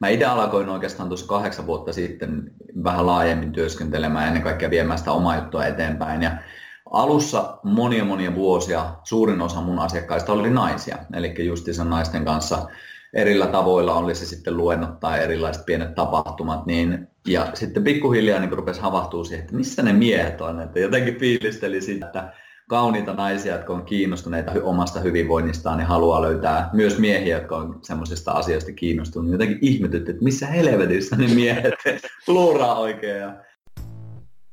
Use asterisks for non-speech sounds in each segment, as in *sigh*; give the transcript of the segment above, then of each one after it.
mä itse alkoin oikeastaan tuossa kahdeksan vuotta sitten vähän laajemmin työskentelemään ennen kaikkea viemään sitä omaa juttua eteenpäin. Ja alussa monia monia vuosia suurin osa mun asiakkaista oli naisia, eli justiinsa naisten kanssa erillä tavoilla, oli se sitten luennot tai erilaiset pienet tapahtumat, niin, ja sitten pikkuhiljaa niin rupesi havahtua siihen, että missä ne miehet on, että jotenkin fiilisteli sitä, että kauniita naisia, jotka on kiinnostuneita omasta hyvinvoinnistaan ja haluaa löytää myös miehiä, jotka on semmoisista asioista kiinnostuneita. Jotenkin ihmetytti, että missä helvetissä ne miehet *laughs* luuraa oikein.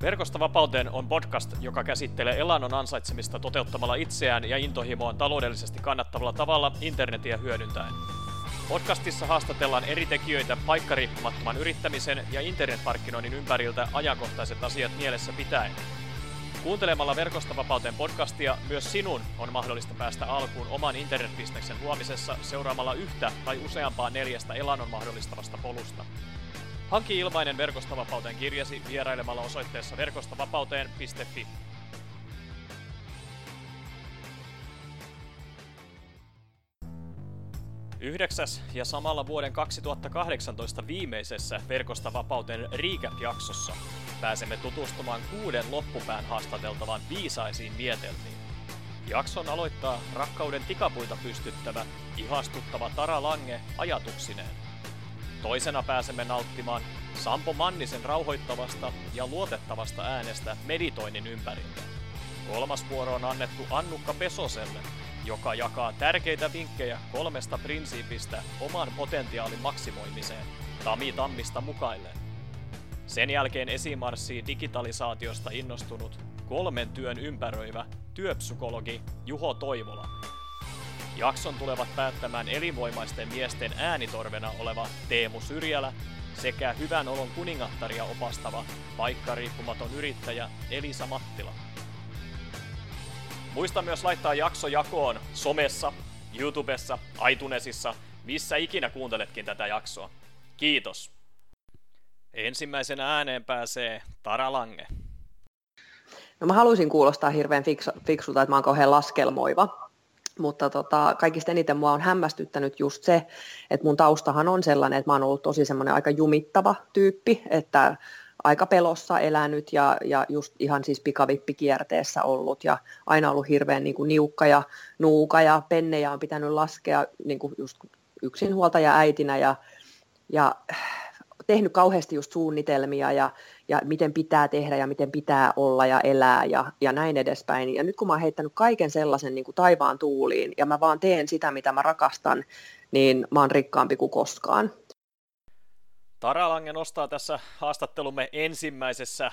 Verkosta vapauteen on podcast, joka käsittelee elannon ansaitsemista toteuttamalla itseään ja intohimoaan taloudellisesti kannattavalla tavalla internetiä hyödyntäen. Podcastissa haastatellaan eri tekijöitä paikkariippumattoman yrittämisen ja internetmarkkinoinnin ympäriltä ajankohtaiset asiat mielessä pitäen. Kuuntelemalla Verkostavapauteen podcastia myös sinun on mahdollista päästä alkuun oman internetbisneksen luomisessa seuraamalla yhtä tai useampaa neljästä elannon mahdollistavasta polusta. Hanki ilmainen Verkostavapauteen kirjasi vierailemalla osoitteessa verkostavapauteen.fi. Yhdeksäs ja samalla vuoden 2018 viimeisessä Verkosta vapauteen Recap-jaksossa pääsemme tutustumaan kuuden loppupään haastateltavan viisaisiin vietelmiin. Jakson aloittaa rakkauden tikapuita pystyttävä, ihastuttava Tara Lange ajatuksineen. Toisena pääsemme nauttimaan Sampo Mannisen rauhoittavasta ja luotettavasta äänestä meditoinnin ympäriltä. Kolmas vuoro on annettu Annukka Pesoselle, joka jakaa tärkeitä vinkkejä kolmesta prinsiipistä oman potentiaalin maksimoimiseen Tami Tammista mukaillen. Sen jälkeen esimarssii digitalisaatiosta innostunut kolmen työn ympäröivä työpsykologi Juho Toivola. Jakson tulevat päättämään elinvoimaisten miesten äänitorvena oleva Teemu Syrjälä sekä hyvän olon kuningattaria opastava paikkariippumaton yrittäjä Elisa Mattila. Muista myös laittaa jakso jakoon somessa, YouTubessa, iTunesissa, missä ikinä kuunteletkin tätä jaksoa. Kiitos! Ensimmäisenä ääneen pääsee Tara Lange. No mä haluaisin kuulostaa hirveän fiksu, fiksulta, että mä oon kauhean laskelmoiva. Mutta tota, kaikista eniten mua on hämmästyttänyt just se, että mun taustahan on sellainen, että mä oon ollut tosi semmoinen aika jumittava tyyppi, että aika pelossa elänyt ja, ja just ihan siis pikavippikierteessä ollut ja aina ollut hirveän niin kuin niukka ja nuuka ja pennejä on pitänyt laskea niin kuin just yksinhuoltaja äitinä ja, ja tehnyt kauheasti just suunnitelmia ja, ja miten pitää tehdä ja miten pitää olla ja elää ja, ja näin edespäin. Ja nyt kun mä oon heittänyt kaiken sellaisen niin kuin taivaan tuuliin ja mä vaan teen sitä, mitä mä rakastan, niin mä oon rikkaampi kuin koskaan. Tara Lange nostaa tässä haastattelumme ensimmäisessä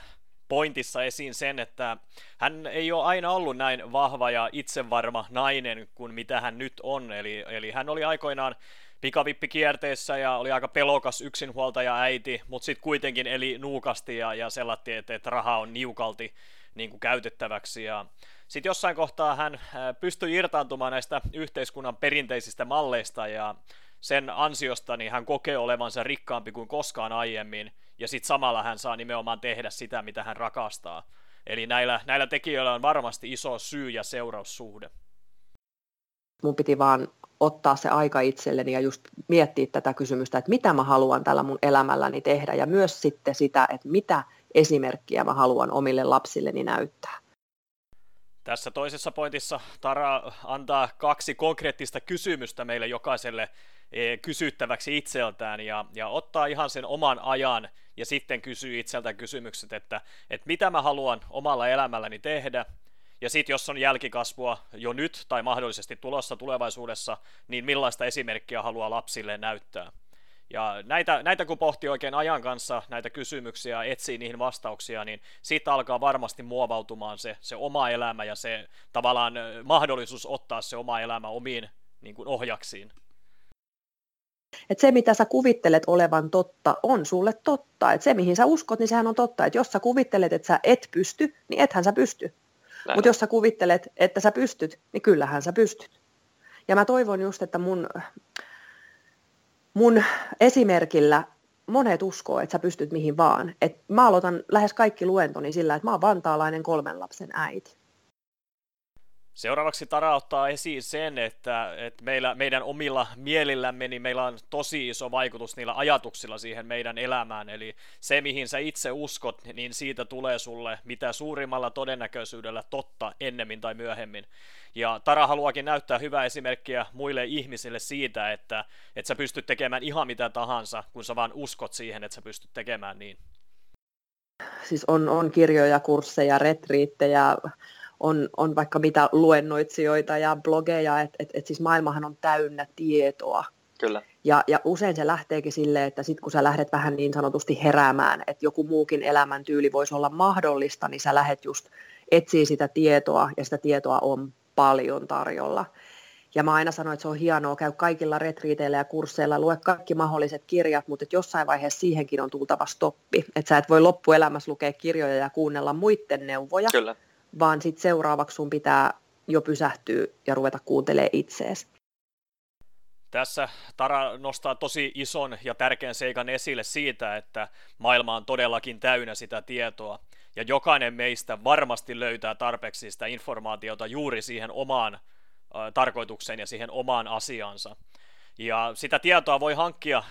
pointissa esiin sen, että hän ei ole aina ollut näin vahva ja itsevarma nainen kuin mitä hän nyt on. Eli, eli hän oli aikoinaan pikavippikierteessä ja oli aika pelokas yksinhuoltaja äiti, mutta sitten kuitenkin eli nuukasti ja, ja sellatti, että, että raha on niukalti niin kuin käytettäväksi. Ja sitten jossain kohtaa hän pystyi irtaantumaan näistä yhteiskunnan perinteisistä malleista ja sen ansiosta niin hän kokee olevansa rikkaampi kuin koskaan aiemmin, ja sitten samalla hän saa nimenomaan tehdä sitä, mitä hän rakastaa. Eli näillä, näillä tekijöillä on varmasti iso syy- ja seuraussuhde. Mun piti vaan ottaa se aika itselleni ja just miettiä tätä kysymystä, että mitä mä haluan tällä mun elämälläni tehdä ja myös sitten sitä, että mitä esimerkkiä mä haluan omille lapsilleni näyttää. Tässä toisessa pointissa Tara antaa kaksi konkreettista kysymystä meille jokaiselle kysyttäväksi itseltään ja, ja ottaa ihan sen oman ajan ja sitten kysyy itseltään kysymykset, että, että mitä mä haluan omalla elämälläni tehdä ja sitten jos on jälkikasvua jo nyt tai mahdollisesti tulossa tulevaisuudessa, niin millaista esimerkkiä haluaa lapsille näyttää. Ja näitä, näitä kun pohtii oikein ajan kanssa näitä kysymyksiä, etsii niihin vastauksia, niin siitä alkaa varmasti muovautumaan se, se oma elämä ja se tavallaan mahdollisuus ottaa se oma elämä omiin niin kuin ohjaksiin. Et se, mitä sä kuvittelet olevan totta, on sulle totta. Et se, mihin sä uskot, niin sehän on totta. Et jos sä kuvittelet, että sä et pysty, niin ethän sä pysty. Mutta jos sä kuvittelet, että sä pystyt, niin kyllähän sä pystyt. Ja mä toivon just, että mun, mun esimerkillä monet uskoo, että sä pystyt mihin vaan. Et mä aloitan lähes kaikki luentoni sillä, että mä oon vantaalainen kolmen lapsen äiti. Seuraavaksi Tara ottaa esiin sen, että, että meillä, meidän omilla mielillämme niin meillä on tosi iso vaikutus niillä ajatuksilla siihen meidän elämään. Eli se, mihin sä itse uskot, niin siitä tulee sulle mitä suurimmalla todennäköisyydellä totta ennemmin tai myöhemmin. Ja Tara haluakin näyttää hyvää esimerkkiä muille ihmisille siitä, että, että sä pystyt tekemään ihan mitä tahansa, kun sä vaan uskot siihen, että sä pystyt tekemään niin. Siis on, on kirjoja, kursseja, retriittejä, on, on vaikka mitä luennoitsijoita ja blogeja, että et, et siis maailmahan on täynnä tietoa. Kyllä. Ja, ja usein se lähteekin silleen, että sitten kun sä lähdet vähän niin sanotusti heräämään, että joku muukin elämäntyyli voisi olla mahdollista, niin sä lähdet just etsiä sitä tietoa, ja sitä tietoa on paljon tarjolla. Ja mä aina sanoin, että se on hienoa, käy kaikilla retriiteillä ja kursseilla, lue kaikki mahdolliset kirjat, mutta että jossain vaiheessa siihenkin on tultava stoppi. Että sä et voi loppuelämässä lukea kirjoja ja kuunnella muiden neuvoja, Kyllä vaan sitten seuraavaksi sun pitää jo pysähtyä ja ruveta kuuntelemaan itseesi. Tässä Tara nostaa tosi ison ja tärkeän seikan esille siitä, että maailma on todellakin täynnä sitä tietoa, ja jokainen meistä varmasti löytää tarpeeksi sitä informaatiota juuri siihen omaan tarkoitukseen ja siihen omaan asiansa. Ja sitä tietoa voi hankkia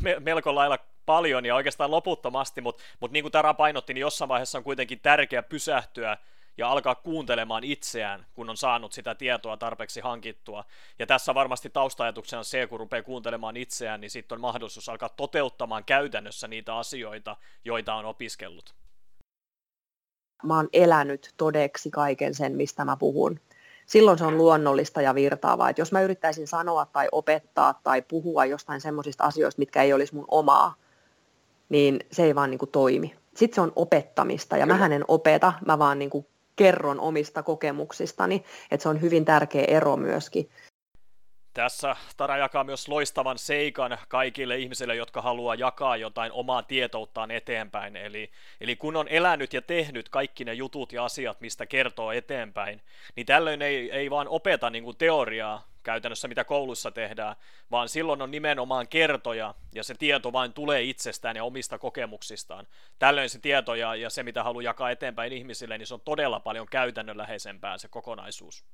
me- melko lailla paljon ja oikeastaan loputtomasti, mutta mut niin kuin Tara painotti, niin jossain vaiheessa on kuitenkin tärkeää pysähtyä ja alkaa kuuntelemaan itseään, kun on saanut sitä tietoa tarpeeksi hankittua. Ja tässä varmasti taustajatuksena se, kun rupeaa kuuntelemaan itseään, niin sitten on mahdollisuus alkaa toteuttamaan käytännössä niitä asioita, joita on opiskellut. Mä oon elänyt todeksi kaiken sen, mistä mä puhun. Silloin se on luonnollista ja virtaavaa. Et jos mä yrittäisin sanoa tai opettaa tai puhua jostain semmoisista asioista, mitkä ei olisi mun omaa, niin se ei vaan niin kuin toimi. Sitten se on opettamista ja mä en opeta, mä vaan niin kuin kerron omista kokemuksistani, että se on hyvin tärkeä ero myöskin. Tässä Tara jakaa myös loistavan seikan kaikille ihmisille, jotka haluaa jakaa jotain omaa tietouttaan eteenpäin. Eli, eli kun on elänyt ja tehnyt kaikki ne jutut ja asiat, mistä kertoo eteenpäin, niin tällöin ei, ei vaan opeta niin kuin teoriaa, käytännössä mitä koulussa tehdään, vaan silloin on nimenomaan kertoja ja se tieto vain tulee itsestään ja omista kokemuksistaan. Tällöin se tieto ja, ja se, mitä haluaa jakaa eteenpäin ihmisille, niin se on todella paljon käytännönläheisempää se kokonaisuus.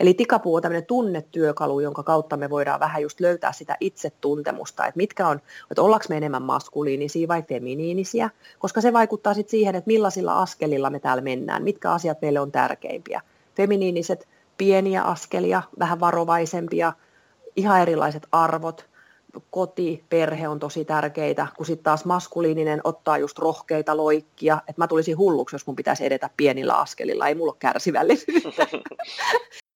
Eli tikapuu on tämmöinen tunnetyökalu, jonka kautta me voidaan vähän just löytää sitä itsetuntemusta, että mitkä on, että ollaanko me enemmän maskuliinisia vai feminiinisiä, koska se vaikuttaa sitten siihen, että millaisilla askelilla me täällä mennään, mitkä asiat meille on tärkeimpiä. Feminiiniset pieniä askelia, vähän varovaisempia, ihan erilaiset arvot, koti, perhe on tosi tärkeitä, kun sitten taas maskuliininen ottaa just rohkeita loikkia, että mä tulisin hulluksi, jos mun pitäisi edetä pienillä askelilla, ei mulla ole kärsivällisyyttä. *laughs*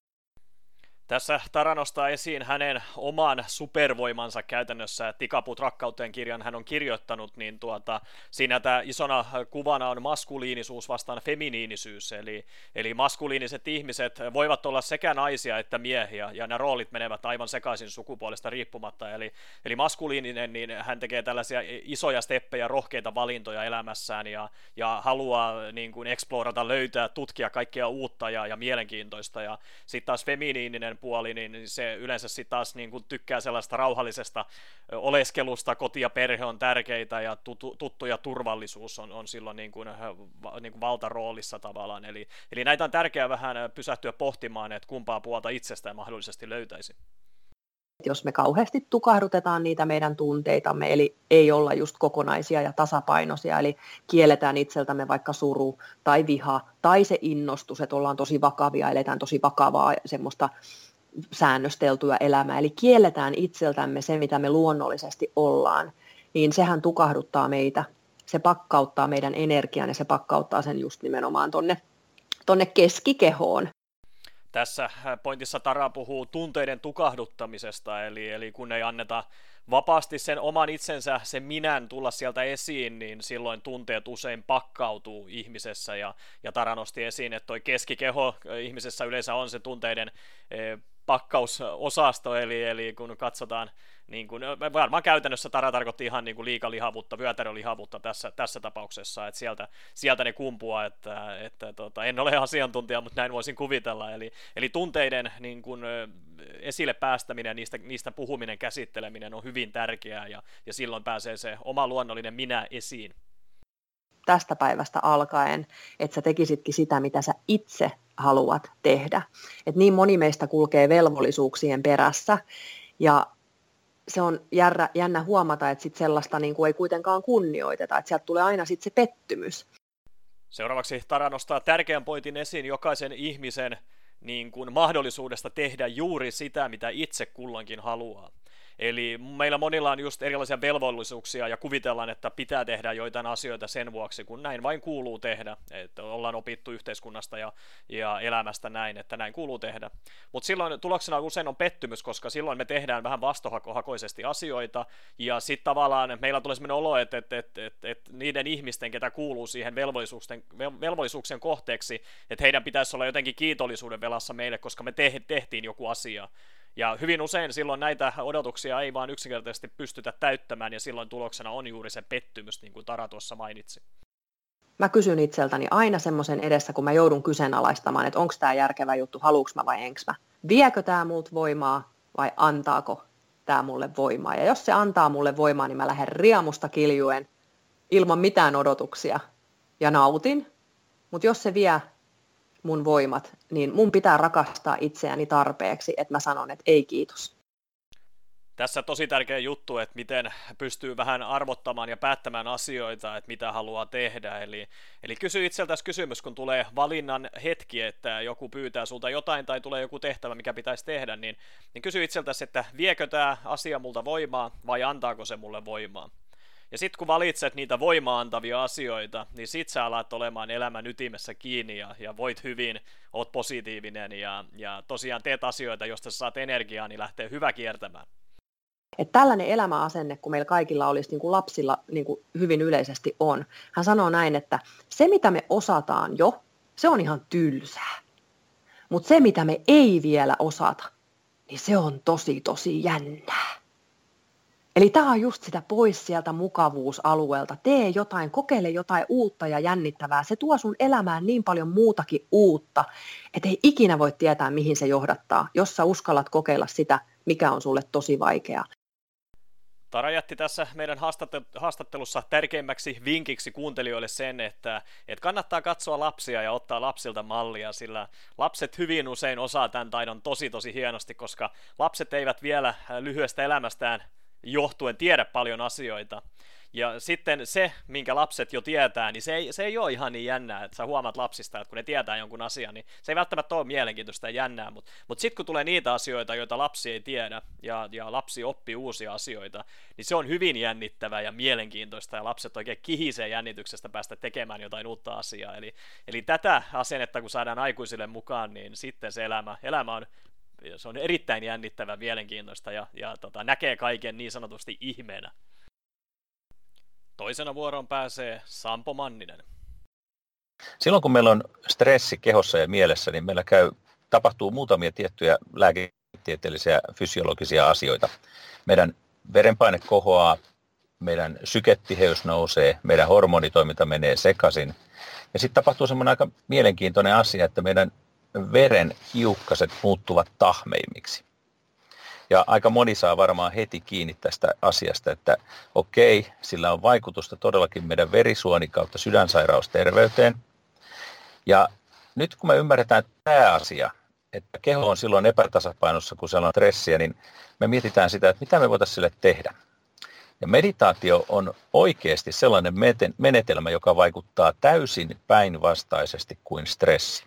Tässä Tara nostaa esiin hänen oman supervoimansa käytännössä, Tikaput rakkauteen kirjan. Hän on kirjoittanut, niin tuota, siinä tämä isona kuvana on maskuliinisuus vastaan feminiinisyys, eli, eli maskuliiniset ihmiset voivat olla sekä naisia että miehiä, ja nämä roolit menevät aivan sekaisin sukupuolesta riippumatta, eli, eli maskuliininen, niin hän tekee tällaisia isoja steppejä, rohkeita valintoja elämässään, ja, ja haluaa niin kuin explorata, löytää, tutkia kaikkea uutta ja, ja mielenkiintoista, ja sitten taas feminiininen toinen puoli, niin se yleensä sitten taas niin kuin tykkää sellaista rauhallisesta oleskelusta, koti ja perhe on tärkeitä ja tuttu, tuttu ja turvallisuus on, on silloin niin kuin, niin kuin valtaroolissa tavallaan. Eli, eli näitä on tärkeää vähän pysähtyä pohtimaan, että kumpaa puolta itsestään mahdollisesti löytäisi jos me kauheasti tukahdutetaan niitä meidän tunteitamme, eli ei olla just kokonaisia ja tasapainoisia, eli kielletään itseltämme vaikka suru tai viha tai se innostus, että ollaan tosi vakavia, eletään tosi vakavaa semmoista säännösteltyä elämää, eli kielletään itseltämme se, mitä me luonnollisesti ollaan, niin sehän tukahduttaa meitä, se pakkauttaa meidän energian ja se pakkauttaa sen just nimenomaan tonne, tonne keskikehoon. Tässä pointissa Tara puhuu tunteiden tukahduttamisesta, eli, eli kun ei anneta vapaasti sen oman itsensä, sen minän tulla sieltä esiin, niin silloin tunteet usein pakkautuu ihmisessä, ja, ja Tara nosti esiin, että toi keskikeho ihmisessä yleensä on se tunteiden pakkausosasto, eli, eli kun katsotaan, niin kuin, varmaan käytännössä Tara tarkoitti ihan niin liikalihavuutta, vyötärölihavuutta tässä, tässä tapauksessa, että sieltä, sieltä ne kumpuaa, että, että tota, en ole asiantuntija, mutta näin voisin kuvitella, eli, eli tunteiden niin kuin, esille päästäminen, niistä, niistä puhuminen, käsitteleminen on hyvin tärkeää, ja, ja silloin pääsee se oma luonnollinen minä esiin. Tästä päivästä alkaen, että sä tekisitkin sitä, mitä sä itse haluat tehdä. Et niin moni meistä kulkee velvollisuuksien perässä ja se on jännä, jännä huomata, että sit sellaista niin kuin ei kuitenkaan kunnioiteta, että sieltä tulee aina sit se pettymys. Seuraavaksi Tara nostaa tärkeän pointin esiin jokaisen ihmisen niin kuin mahdollisuudesta tehdä juuri sitä, mitä itse kulloinkin haluaa. Eli meillä monilla on just erilaisia velvollisuuksia ja kuvitellaan, että pitää tehdä joitain asioita sen vuoksi, kun näin vain kuuluu tehdä. Että ollaan opittu yhteiskunnasta ja, ja elämästä näin, että näin kuuluu tehdä. Mutta silloin tuloksena usein on pettymys, koska silloin me tehdään vähän vastohakoisesti asioita ja sitten tavallaan meillä tulee sellainen olo, että, että, että, että, että niiden ihmisten, ketä kuuluu siihen velvollisuuksien, velvollisuuksien kohteeksi, että heidän pitäisi olla jotenkin kiitollisuuden velassa meille, koska me te, tehtiin joku asia. Ja hyvin usein silloin näitä odotuksia ei vaan yksinkertaisesti pystytä täyttämään, ja silloin tuloksena on juuri se pettymys, niin kuin Tara tuossa mainitsi. Mä kysyn itseltäni aina semmoisen edessä, kun mä joudun kyseenalaistamaan, että onko tämä järkevä juttu, haluuks mä vai enks mä. Viekö tämä multa voimaa vai antaako tämä mulle voimaa? Ja jos se antaa mulle voimaa, niin mä lähden riamusta kiljuen ilman mitään odotuksia ja nautin. Mutta jos se vie mun voimat, niin mun pitää rakastaa itseäni tarpeeksi, että mä sanon, että ei kiitos. Tässä tosi tärkeä juttu, että miten pystyy vähän arvottamaan ja päättämään asioita, että mitä haluaa tehdä. Eli, eli kysy itseltäsi kysymys, kun tulee valinnan hetki, että joku pyytää sulta jotain tai tulee joku tehtävä, mikä pitäisi tehdä, niin, niin kysy itseltäsi, että viekö tämä asia multa voimaa vai antaako se mulle voimaa. Ja sitten kun valitset niitä voimaantavia asioita, niin sit sä alat olemaan elämän ytimessä kiinni ja, ja voit hyvin, oot positiivinen ja, ja tosiaan teet asioita, josta sä saat energiaa, niin lähtee hyvä kiertämään. Et tällainen elämäasenne, kun meillä kaikilla olisi niin kuin lapsilla niin kuin hyvin yleisesti on. Hän sanoo näin, että se mitä me osataan jo, se on ihan tylsää. Mutta se mitä me ei vielä osata, niin se on tosi tosi jännää. Eli tämä on just sitä pois sieltä mukavuusalueelta. Tee jotain, kokeile jotain uutta ja jännittävää. Se tuo sun elämään niin paljon muutakin uutta, että ei ikinä voi tietää, mihin se johdattaa, jos sä uskallat kokeilla sitä, mikä on sulle tosi vaikeaa. Tara jätti tässä meidän haastattelussa tärkeimmäksi vinkiksi kuuntelijoille sen, että, että kannattaa katsoa lapsia ja ottaa lapsilta mallia, sillä lapset hyvin usein osaa tämän taidon tosi tosi hienosti, koska lapset eivät vielä lyhyestä elämästään johtuen tiedä paljon asioita. Ja sitten se, minkä lapset jo tietää, niin se ei, se ei ole ihan niin jännää, että sä huomaat lapsista, että kun ne tietää jonkun asian, niin se ei välttämättä ole mielenkiintoista ja jännää, mutta, mutta sitten kun tulee niitä asioita, joita lapsi ei tiedä, ja, ja lapsi oppii uusia asioita, niin se on hyvin jännittävää ja mielenkiintoista, ja lapset oikein kihisee jännityksestä päästä tekemään jotain uutta asiaa. Eli, eli tätä asennetta, kun saadaan aikuisille mukaan, niin sitten se elämä, elämä on se on erittäin jännittävä, mielenkiintoista ja, ja tota, näkee kaiken niin sanotusti ihmeenä. Toisena vuoroon pääsee Sampo Manninen. Silloin kun meillä on stressi kehossa ja mielessä, niin meillä käy, tapahtuu muutamia tiettyjä lääketieteellisiä fysiologisia asioita. Meidän verenpaine kohoaa, meidän sykettiheys nousee, meidän hormonitoiminta menee sekaisin. Ja sitten tapahtuu semmoinen aika mielenkiintoinen asia, että meidän veren hiukkaset muuttuvat tahmeimmiksi. Ja aika moni saa varmaan heti kiinni tästä asiasta, että okei, sillä on vaikutusta todellakin meidän verisuoni kautta sydänsairausterveyteen. Ja nyt kun me ymmärretään tämä asia, että keho on silloin epätasapainossa, kun siellä on stressiä, niin me mietitään sitä, että mitä me voitaisiin sille tehdä. Ja meditaatio on oikeasti sellainen menetelmä, joka vaikuttaa täysin päinvastaisesti kuin stressi.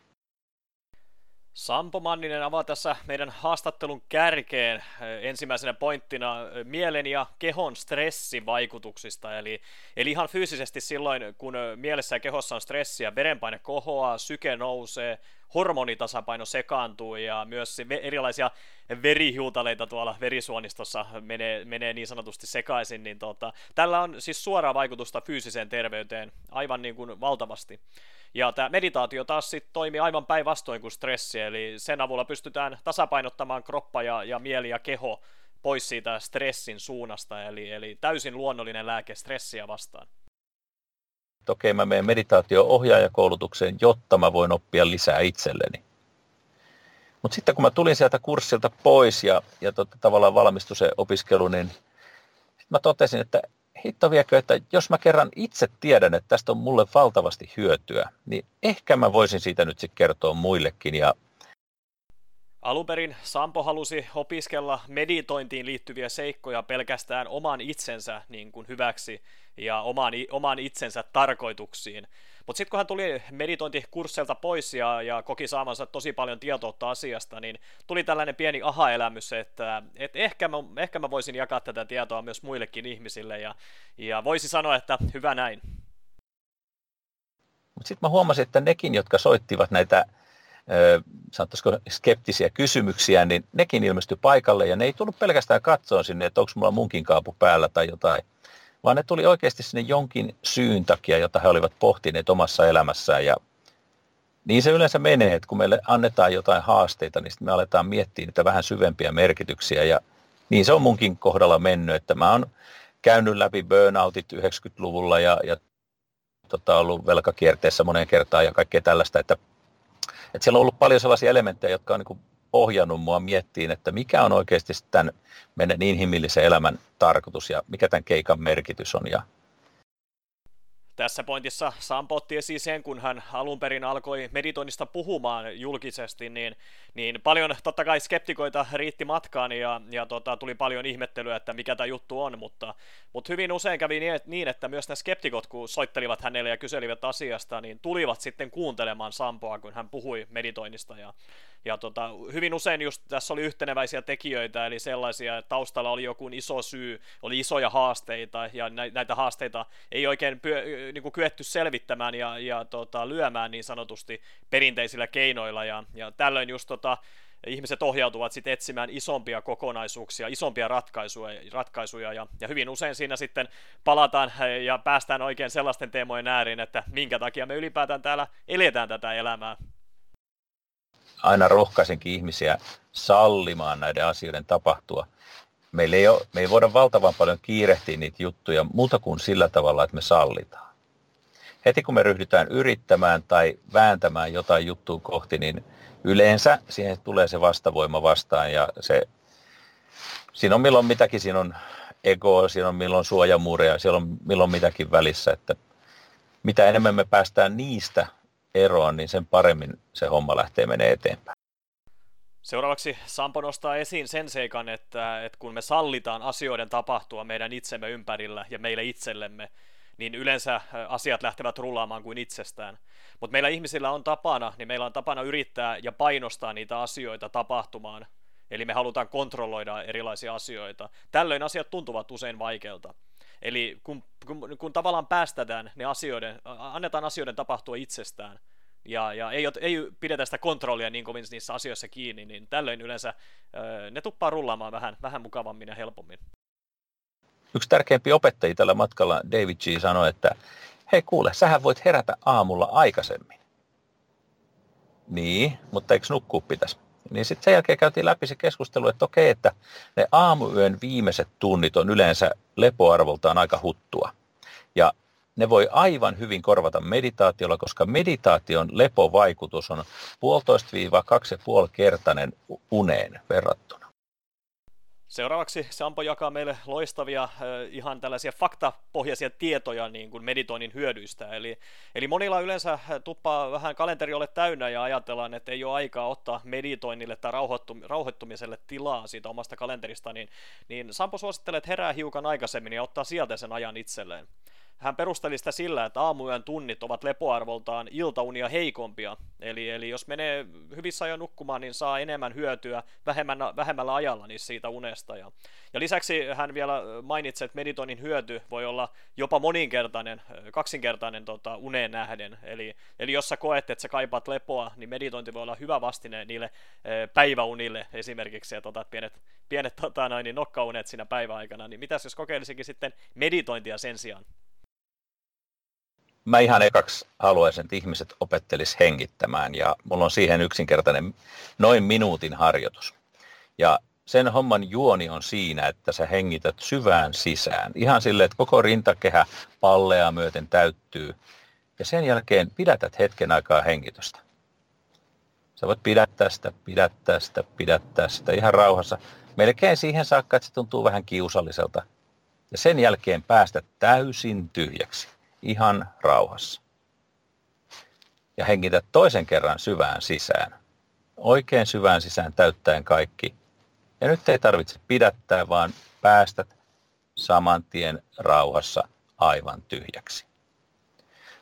Sampo Manninen avaa tässä meidän haastattelun kärkeen eh, ensimmäisenä pointtina eh, mielen ja kehon stressivaikutuksista. Eli, eli ihan fyysisesti silloin, kun eh, mielessä ja kehossa on stressiä, verenpaine kohoaa, syke nousee, hormonitasapaino sekaantuu ja myös erilaisia verihiutaleita tuolla verisuonistossa menee, menee niin sanotusti sekaisin, niin tota, tällä on siis suoraa vaikutusta fyysiseen terveyteen aivan niin kuin valtavasti. Ja tämä meditaatio taas sitten toimii aivan päinvastoin kuin stressi, eli sen avulla pystytään tasapainottamaan kroppa ja, ja mieli ja keho pois siitä stressin suunnasta, eli, eli täysin luonnollinen lääke stressiä vastaan. Okei, mä menen meditaatio-ohjaajakoulutukseen, jotta mä voin oppia lisää itselleni. Mutta sitten kun mä tulin sieltä kurssilta pois ja, ja tota, tavallaan valmistui se opiskelu, niin mä totesin, että hitto viekö, että jos mä kerran itse tiedän, että tästä on mulle valtavasti hyötyä, niin ehkä mä voisin siitä nyt sitten kertoa muillekin ja Alun perin Sampo halusi opiskella meditointiin liittyviä seikkoja pelkästään oman itsensä niin kuin hyväksi ja oman, oman itsensä tarkoituksiin. Mutta sitten kun hän tuli meditointikursseilta pois ja, ja koki saamansa tosi paljon tietoutta asiasta, niin tuli tällainen pieni aha-elämys, että et ehkä, mä, ehkä mä voisin jakaa tätä tietoa myös muillekin ihmisille ja, ja voisi sanoa, että hyvä näin. Mutta sitten mä huomasin, että nekin, jotka soittivat näitä sanottaisiko skeptisiä kysymyksiä, niin nekin ilmestyi paikalle ja ne ei tullut pelkästään katsoa sinne, että onko mulla munkin kaapu päällä tai jotain, vaan ne tuli oikeasti sinne jonkin syyn takia, jota he olivat pohtineet omassa elämässään. Ja niin se yleensä menee, että kun meille annetaan jotain haasteita, niin me aletaan miettiä niitä vähän syvempiä merkityksiä. Ja niin se on munkin kohdalla mennyt, että mä oon käynyt läpi burnoutit 90-luvulla ja, ja tota, ollut velkakierteessä moneen kertaan ja kaikkea tällaista, että että siellä on ollut paljon sellaisia elementtejä, jotka on niin ohjannut mua miettiin, että mikä on oikeasti tämän meidän inhimillisen elämän tarkoitus ja mikä tämän keikan merkitys on. Ja tässä pointissa Sampo otti esiin sen, kun hän alun perin alkoi meditoinnista puhumaan julkisesti, niin, niin paljon totta kai skeptikoita riitti matkaan ja, ja tota, tuli paljon ihmettelyä, että mikä tämä juttu on, mutta, mutta hyvin usein kävi niin, että myös nämä skeptikot, kun soittelivat hänelle ja kyselivät asiasta, niin tulivat sitten kuuntelemaan Sampoa, kun hän puhui meditoinnista ja, ja tota, hyvin usein just tässä oli yhteneväisiä tekijöitä, eli sellaisia, että taustalla oli joku iso syy, oli isoja haasteita, ja näitä haasteita ei oikein pyö, niin kuin kyetty selvittämään ja, ja tota, lyömään niin sanotusti perinteisillä keinoilla, ja, ja tällöin just tota, ihmiset ohjautuvat sitten etsimään isompia kokonaisuuksia, isompia ratkaisuja, ratkaisuja ja, ja hyvin usein siinä sitten palataan ja päästään oikein sellaisten teemojen ääriin, että minkä takia me ylipäätään täällä eletään tätä elämää aina rohkaisenkin ihmisiä sallimaan näiden asioiden tapahtua. Meillä ei, ole, me ei voida valtavan paljon kiirehtiä niitä juttuja muuta kuin sillä tavalla, että me sallitaan. Heti kun me ryhdytään yrittämään tai vääntämään jotain juttua kohti, niin yleensä siihen tulee se vastavoima vastaan ja se, siinä on milloin mitäkin, siinä on ego, siinä on milloin suojamuureja, siellä on milloin mitäkin välissä, että mitä enemmän me päästään niistä eroon, niin sen paremmin se homma lähtee menee eteenpäin. Seuraavaksi Sampo nostaa esiin sen seikan, että, että kun me sallitaan asioiden tapahtua meidän itsemme ympärillä ja meille itsellemme, niin yleensä asiat lähtevät rullaamaan kuin itsestään. Mutta meillä ihmisillä on tapana, niin meillä on tapana yrittää ja painostaa niitä asioita tapahtumaan. Eli me halutaan kontrolloida erilaisia asioita. Tällöin asiat tuntuvat usein vaikeilta. Eli kun, kun, kun tavallaan päästetään ne asioiden, annetaan asioiden tapahtua itsestään, ja, ja ei, ei pidetä sitä kontrollia niin kovin niissä asioissa kiinni, niin tällöin yleensä ne tuppaa rullaamaan vähän, vähän mukavammin ja helpommin. Yksi tärkeimpi opettaja tällä matkalla, David G. sanoi, että hei kuule, sähän voit herätä aamulla aikaisemmin. Niin, mutta eikö nukkua pitäisi? Niin sitten sen jälkeen käytiin läpi se keskustelu, että okei, että ne aamuyön viimeiset tunnit on yleensä lepoarvoltaan aika huttua. Ja ne voi aivan hyvin korvata meditaatiolla, koska meditaation lepovaikutus on puolitoista viiva kaksi kertainen uneen verrattuna. Seuraavaksi Sampo jakaa meille loistavia ihan tällaisia faktapohjaisia tietoja niin kuin meditoinnin hyödyistä. Eli, eli monilla yleensä tuppaa vähän kalenteri ole täynnä ja ajatellaan, että ei ole aikaa ottaa meditoinnille tai rauhoittum- rauhoittumiselle tilaa siitä omasta kalenterista, niin, niin Sampo suosittelee, että herää hiukan aikaisemmin ja ottaa sieltä sen ajan itselleen. Hän perusteli sitä sillä, että aamuyön tunnit ovat lepoarvoltaan iltaunia heikompia. Eli, eli jos menee hyvissä ajoin nukkumaan, niin saa enemmän hyötyä vähemmän, vähemmällä ajalla niin siitä unesta. Ja, ja lisäksi hän vielä mainitsi, että meditoinnin hyöty voi olla jopa moninkertainen, kaksinkertainen tota, uneen nähden. Eli, eli jos sä koet, että sä kaipaat lepoa, niin meditointi voi olla hyvä vastine niille e, päiväunille esimerkiksi, että otat pienet, pienet tota, noin, niin nokkaunet siinä päiväaikana. Niin mitäs jos kokeilisikin sitten meditointia sen sijaan? Mä ihan ekaksi haluaisin, että ihmiset opettelis hengittämään ja mulla on siihen yksinkertainen noin minuutin harjoitus. Ja sen homman juoni on siinä, että sä hengität syvään sisään. Ihan silleen, että koko rintakehä pallea myöten täyttyy. Ja sen jälkeen pidätät hetken aikaa hengitystä. Sä voit pidättää sitä, pidättää sitä, pidättää sitä ihan rauhassa. Melkein siihen saakka, että se tuntuu vähän kiusalliselta. Ja sen jälkeen päästä täysin tyhjäksi, ihan rauhassa. Ja hengitä toisen kerran syvään sisään. Oikein syvään sisään täyttäen kaikki. Ja nyt ei tarvitse pidättää, vaan päästät saman tien rauhassa aivan tyhjäksi.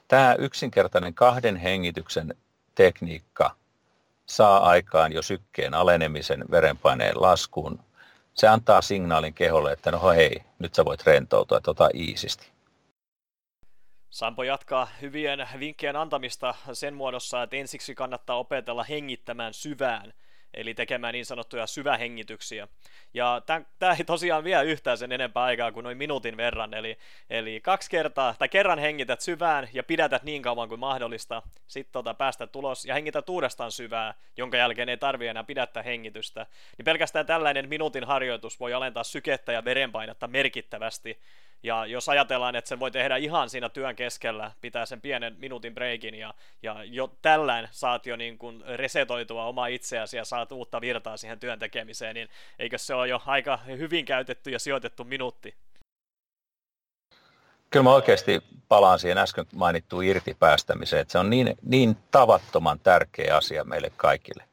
Tämä yksinkertainen kahden hengityksen tekniikka saa aikaan jo sykkeen alenemisen, verenpaineen laskuun. Se antaa signaalin keholle, että no hei, nyt sä voit rentoutua, että ota iisisti. Sampo jatkaa hyvien vinkkien antamista sen muodossa, että ensiksi kannattaa opetella hengittämään syvään – eli tekemään niin sanottuja syvähengityksiä. Ja tämä ei tosiaan vie yhtään sen enempää aikaa kuin noin minuutin verran, eli, eli kaksi kertaa, tai kerran hengität syvään ja pidätät niin kauan kuin mahdollista, sitten tota, päästä tulos ja hengität uudestaan syvää, jonka jälkeen ei tarvitse enää pidättää hengitystä. Niin pelkästään tällainen minuutin harjoitus voi alentaa sykettä ja verenpainetta merkittävästi, ja jos ajatellaan, että sen voi tehdä ihan siinä työn keskellä, pitää sen pienen minuutin breikin ja, ja jo tällään saat jo niin kuin resetoitua oma itseäsi ja saat uutta virtaa siihen työn tekemiseen, niin eikö se ole jo aika hyvin käytetty ja sijoitettu minuutti? Kyllä mä oikeasti palaan siihen äsken mainittuun irtipäästämiseen, että se on niin, niin tavattoman tärkeä asia meille kaikille.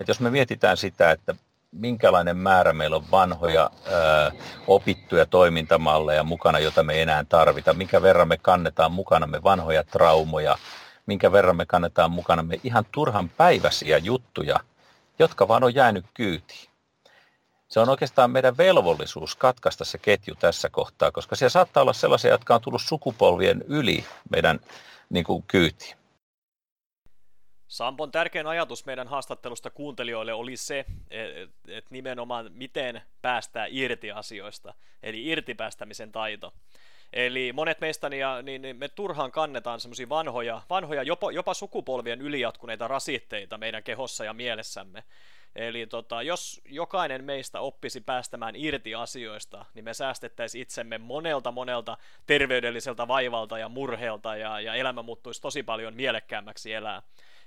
Että jos me mietitään sitä, että minkälainen määrä meillä on vanhoja ää, opittuja toimintamalleja mukana, joita me ei enää tarvita, minkä verran me kannetaan mukana me vanhoja traumoja, minkä verran me kannetaan mukana me ihan turhan päiväisiä juttuja, jotka vaan on jäänyt kyytiin. Se on oikeastaan meidän velvollisuus katkaista se ketju tässä kohtaa, koska siellä saattaa olla sellaisia, jotka on tullut sukupolvien yli meidän niin kuin, kyytiin. Sampon tärkein ajatus meidän haastattelusta kuuntelijoille oli se, että nimenomaan miten päästää irti asioista, eli irtipäästämisen taito. Eli monet meistä niin, me turhaan kannetaan semmoisia vanhoja, vanhoja jopa, jopa sukupolvien ylijatkuneita rasitteita meidän kehossa ja mielessämme. Eli tota, jos jokainen meistä oppisi päästämään irti asioista, niin me säästettäisiin itsemme monelta monelta terveydelliseltä vaivalta ja murheelta ja, ja elämä muuttuisi tosi paljon mielekkäämmäksi elää.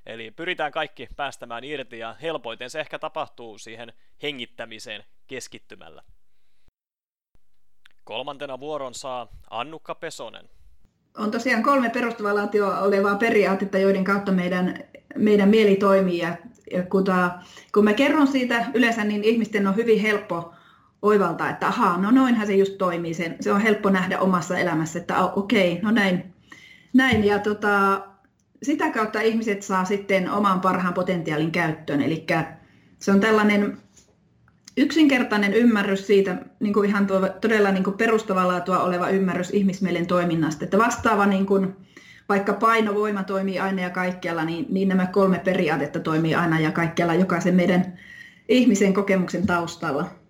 Eli pyritään kaikki päästämään irti ja helpoiten se ehkä tapahtuu siihen hengittämiseen keskittymällä. Kolmantena vuoron saa Annukka Pesonen. On tosiaan kolme perustavanlaatio olevaa periaatetta, joiden kautta meidän, meidän mieli toimii. Ja, ja kun, ta, kun mä kerron siitä yleensä, niin ihmisten on hyvin helppo oivaltaa, että ahaa, no noinhan se just toimii. Sen, se on helppo nähdä omassa elämässä, että okei, okay, no näin. näin. Ja tota, sitä kautta ihmiset saa sitten oman parhaan potentiaalin käyttöön. Eli se on tällainen yksinkertainen ymmärrys siitä, niin kuin ihan tuo, todella niin kuin perustavaa laatua oleva ymmärrys ihmismielen toiminnasta. Että vastaava niin kuin, vaikka painovoima toimii aina ja kaikkialla, niin, niin nämä kolme periaatetta toimii aina ja kaikkialla jokaisen meidän ihmisen kokemuksen taustalla.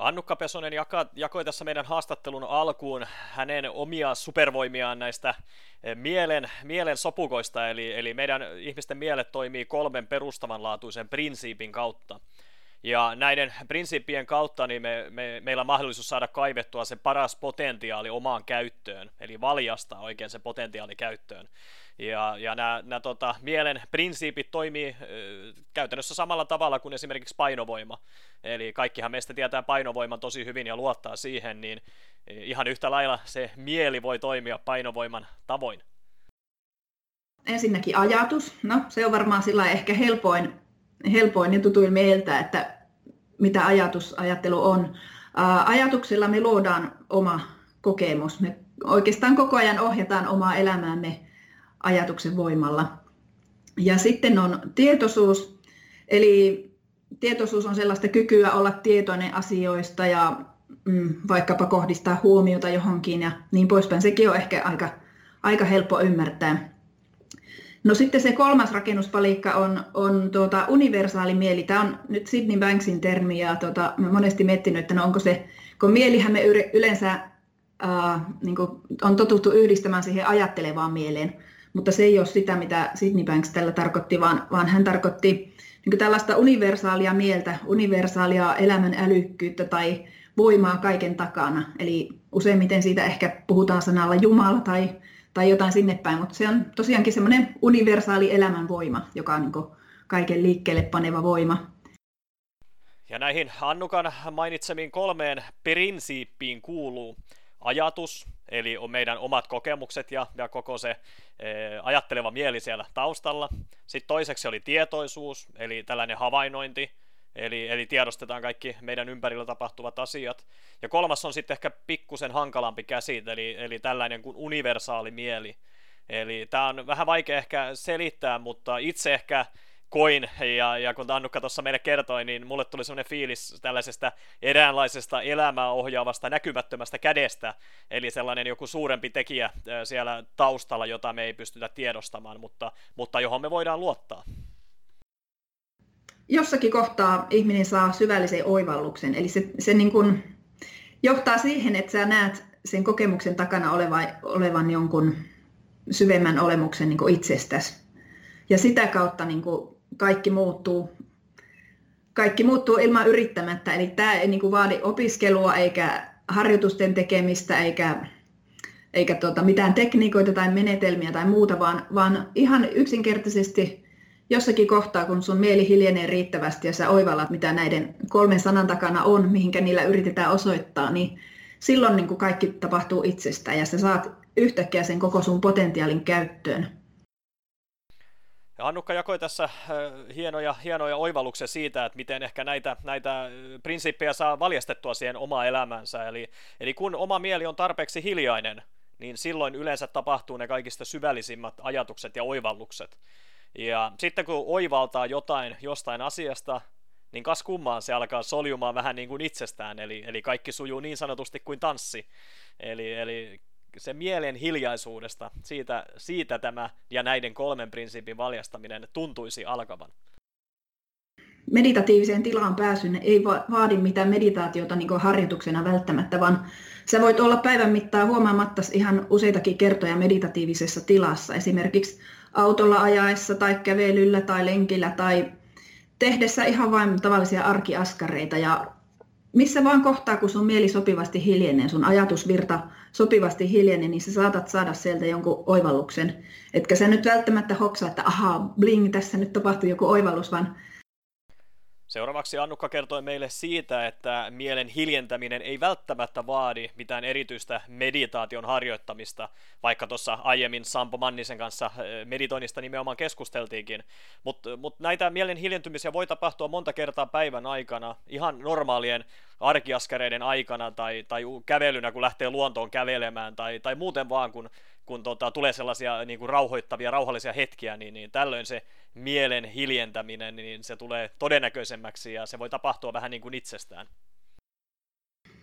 Annukka Pesonen jaka, jakoi tässä meidän haastattelun alkuun hänen omia supervoimiaan näistä eh, mielen, mielen sopukoista, eli, eli meidän ihmisten mielet toimii kolmen perustavanlaatuisen prinsiipin kautta. Ja näiden prinsiippien kautta niin me, me, meillä on mahdollisuus saada kaivettua se paras potentiaali omaan käyttöön, eli valjastaa oikein se potentiaali käyttöön. Ja, ja nämä, nämä tota, mielen prinsiipit toimii ö, käytännössä samalla tavalla kuin esimerkiksi painovoima. Eli kaikkihan meistä tietää painovoiman tosi hyvin ja luottaa siihen, niin ihan yhtä lailla se mieli voi toimia painovoiman tavoin. Ensinnäkin ajatus. No, se on varmaan sillä ehkä helpoin, helpoin ja tutuin meiltä, että mitä ajatus, ajattelu on. Ajatuksilla me luodaan oma kokemus. Me oikeastaan koko ajan ohjataan omaa elämäämme ajatuksen voimalla. Ja sitten on tietoisuus, eli tietoisuus on sellaista kykyä olla tietoinen asioista ja mm, vaikkapa kohdistaa huomiota johonkin ja niin poispäin. Sekin on ehkä aika, aika helppo ymmärtää. No sitten se kolmas rakennuspalikka on, on tuota universaali mieli. Tämä on nyt Sidney Banksin termi ja tuota, mä monesti miettinyt, että no onko se, kun mielihän me yleensä äh, niin on totuttu yhdistämään siihen ajattelevaan mieleen, mutta se ei ole sitä, mitä Sidney Banks tällä tarkoitti, vaan, vaan hän tarkoitti niin tällaista universaalia mieltä, universaalia elämän älykkyyttä tai voimaa kaiken takana. Eli useimmiten siitä ehkä puhutaan sanalla Jumala tai, tai jotain sinne päin, mutta se on tosiaankin semmoinen universaali elämän voima, joka on niin kaiken liikkeelle paneva voima. Ja näihin Annukan mainitsemiin kolmeen prinsiippiin kuuluu ajatus, eli on meidän omat kokemukset ja, ja koko se e, ajatteleva mieli siellä taustalla. Sitten toiseksi oli tietoisuus, eli tällainen havainnointi, eli, eli tiedostetaan kaikki meidän ympärillä tapahtuvat asiat. Ja kolmas on sitten ehkä pikkusen hankalampi käsite, eli, eli tällainen kuin universaali mieli. Eli tämä on vähän vaikea ehkä selittää, mutta itse ehkä koin, ja, ja kun Annukka tuossa meille kertoi, niin mulle tuli sellainen fiilis tällaisesta eräänlaisesta elämää ohjaavasta näkymättömästä kädestä, eli sellainen joku suurempi tekijä siellä taustalla, jota me ei pystytä tiedostamaan, mutta, mutta johon me voidaan luottaa. Jossakin kohtaa ihminen saa syvällisen oivalluksen, eli se, se niin kuin johtaa siihen, että sä näet sen kokemuksen takana olevan, olevan jonkun syvemmän olemuksen niin itsestäsi. Ja sitä kautta niin kuin kaikki muuttuu, kaikki muuttuu ilman yrittämättä. Eli tämä ei niin kuin vaadi opiskelua eikä harjoitusten tekemistä eikä, eikä tuota, mitään tekniikoita tai menetelmiä tai muuta, vaan, vaan ihan yksinkertaisesti jossakin kohtaa, kun sun mieli hiljenee riittävästi ja sä oivallat, mitä näiden kolmen sanan takana on, mihinkä niillä yritetään osoittaa, niin silloin niin kuin kaikki tapahtuu itsestään ja sä saat yhtäkkiä sen koko sun potentiaalin käyttöön. Ja Annukka jakoi tässä äh, hienoja, hienoja oivalluksia siitä, että miten ehkä näitä, näitä äh, prinsiippejä saa valjastettua siihen omaa elämänsä. Eli, eli kun oma mieli on tarpeeksi hiljainen, niin silloin yleensä tapahtuu ne kaikista syvällisimmät ajatukset ja oivallukset. Ja sitten kun oivaltaa jotain jostain asiasta, niin kas kummaan se alkaa soljumaan vähän niin kuin itsestään, eli, eli kaikki sujuu niin sanotusti kuin tanssi. Eli, eli se mielen hiljaisuudesta, siitä, siitä tämä ja näiden kolmen prinsiipin valjastaminen tuntuisi alkavan. Meditatiiviseen tilaan pääsyn ei vaadi mitään meditaatiota niin harjoituksena välttämättä, vaan sä voit olla päivän mittaan huomaamatta ihan useitakin kertoja meditatiivisessa tilassa, esimerkiksi autolla ajaessa tai kävelyllä tai lenkillä tai tehdessä ihan vain tavallisia arkiaskareita ja missä vaan kohtaa, kun sun mieli sopivasti hiljenee, sun ajatusvirta sopivasti hiljenee, niin sä saatat saada sieltä jonkun oivalluksen. Etkä sä nyt välttämättä hoksaa, että ahaa, bling, tässä nyt tapahtui joku oivallus, vaan Seuraavaksi Annukka kertoi meille siitä, että mielen hiljentäminen ei välttämättä vaadi mitään erityistä meditaation harjoittamista, vaikka tuossa aiemmin Sampo Mannisen kanssa eh, meditoinnista nimenomaan keskusteltiinkin. Mutta mut näitä mielen hiljentymisiä voi tapahtua monta kertaa päivän aikana, ihan normaalien arkiaskareiden aikana tai, tai kävelynä, kun lähtee luontoon kävelemään tai, tai muuten vaan, kun, kun tota, tulee sellaisia niin kuin rauhoittavia, rauhallisia hetkiä, niin, niin tällöin se mielen hiljentäminen, niin se tulee todennäköisemmäksi ja se voi tapahtua vähän niin kuin itsestään.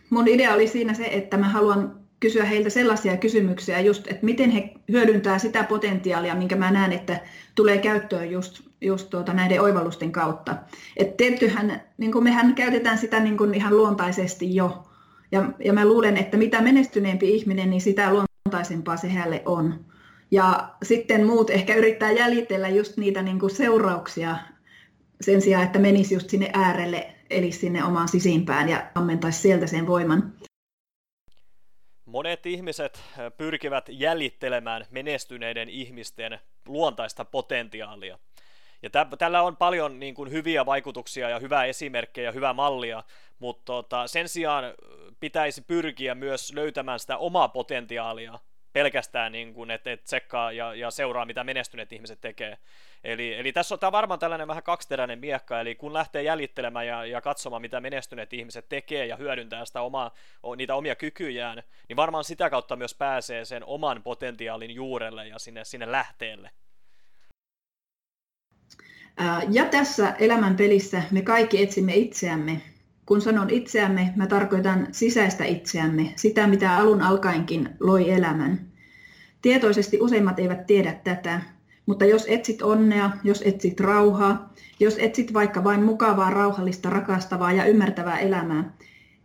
Mun idea oli siinä se, että mä haluan kysyä heiltä sellaisia kysymyksiä, just, että miten he hyödyntää sitä potentiaalia, minkä mä näen, että tulee käyttöön just, just tuota näiden oivallusten kautta. Et tiettyhän, niin kuin mehän käytetään sitä niin kuin ihan luontaisesti jo, ja, ja mä luulen, että mitä menestyneempi ihminen, niin sitä luontaisempaa se hänelle on. Ja sitten muut ehkä yrittää jäljitellä just niitä niin kuin seurauksia sen sijaan, että menisi just sinne äärelle, eli sinne omaan sisimpään ja ammentaisi sieltä sen voiman. Monet ihmiset pyrkivät jäljittelemään menestyneiden ihmisten luontaista potentiaalia. Ja tä, tällä on paljon niin kuin, hyviä vaikutuksia ja hyvää esimerkkejä ja hyvää mallia, mutta tota, sen sijaan pitäisi pyrkiä myös löytämään sitä omaa potentiaalia pelkästään, niin kuin, että et tsekkaa ja, ja seuraa, mitä menestyneet ihmiset tekee. Eli, eli tässä on tämä varmaan tällainen vähän kaksiteräinen miekka, eli kun lähtee jäljittelemään ja, ja katsomaan, mitä menestyneet ihmiset tekee ja hyödyntää sitä omaa, niitä omia kykyjään, niin varmaan sitä kautta myös pääsee sen oman potentiaalin juurelle ja sinne, sinne lähteelle. Ja tässä elämän pelissä me kaikki etsimme itseämme kun sanon itseämme, mä tarkoitan sisäistä itseämme, sitä mitä alun alkaenkin loi elämän. Tietoisesti useimmat eivät tiedä tätä, mutta jos etsit onnea, jos etsit rauhaa, jos etsit vaikka vain mukavaa, rauhallista, rakastavaa ja ymmärtävää elämää,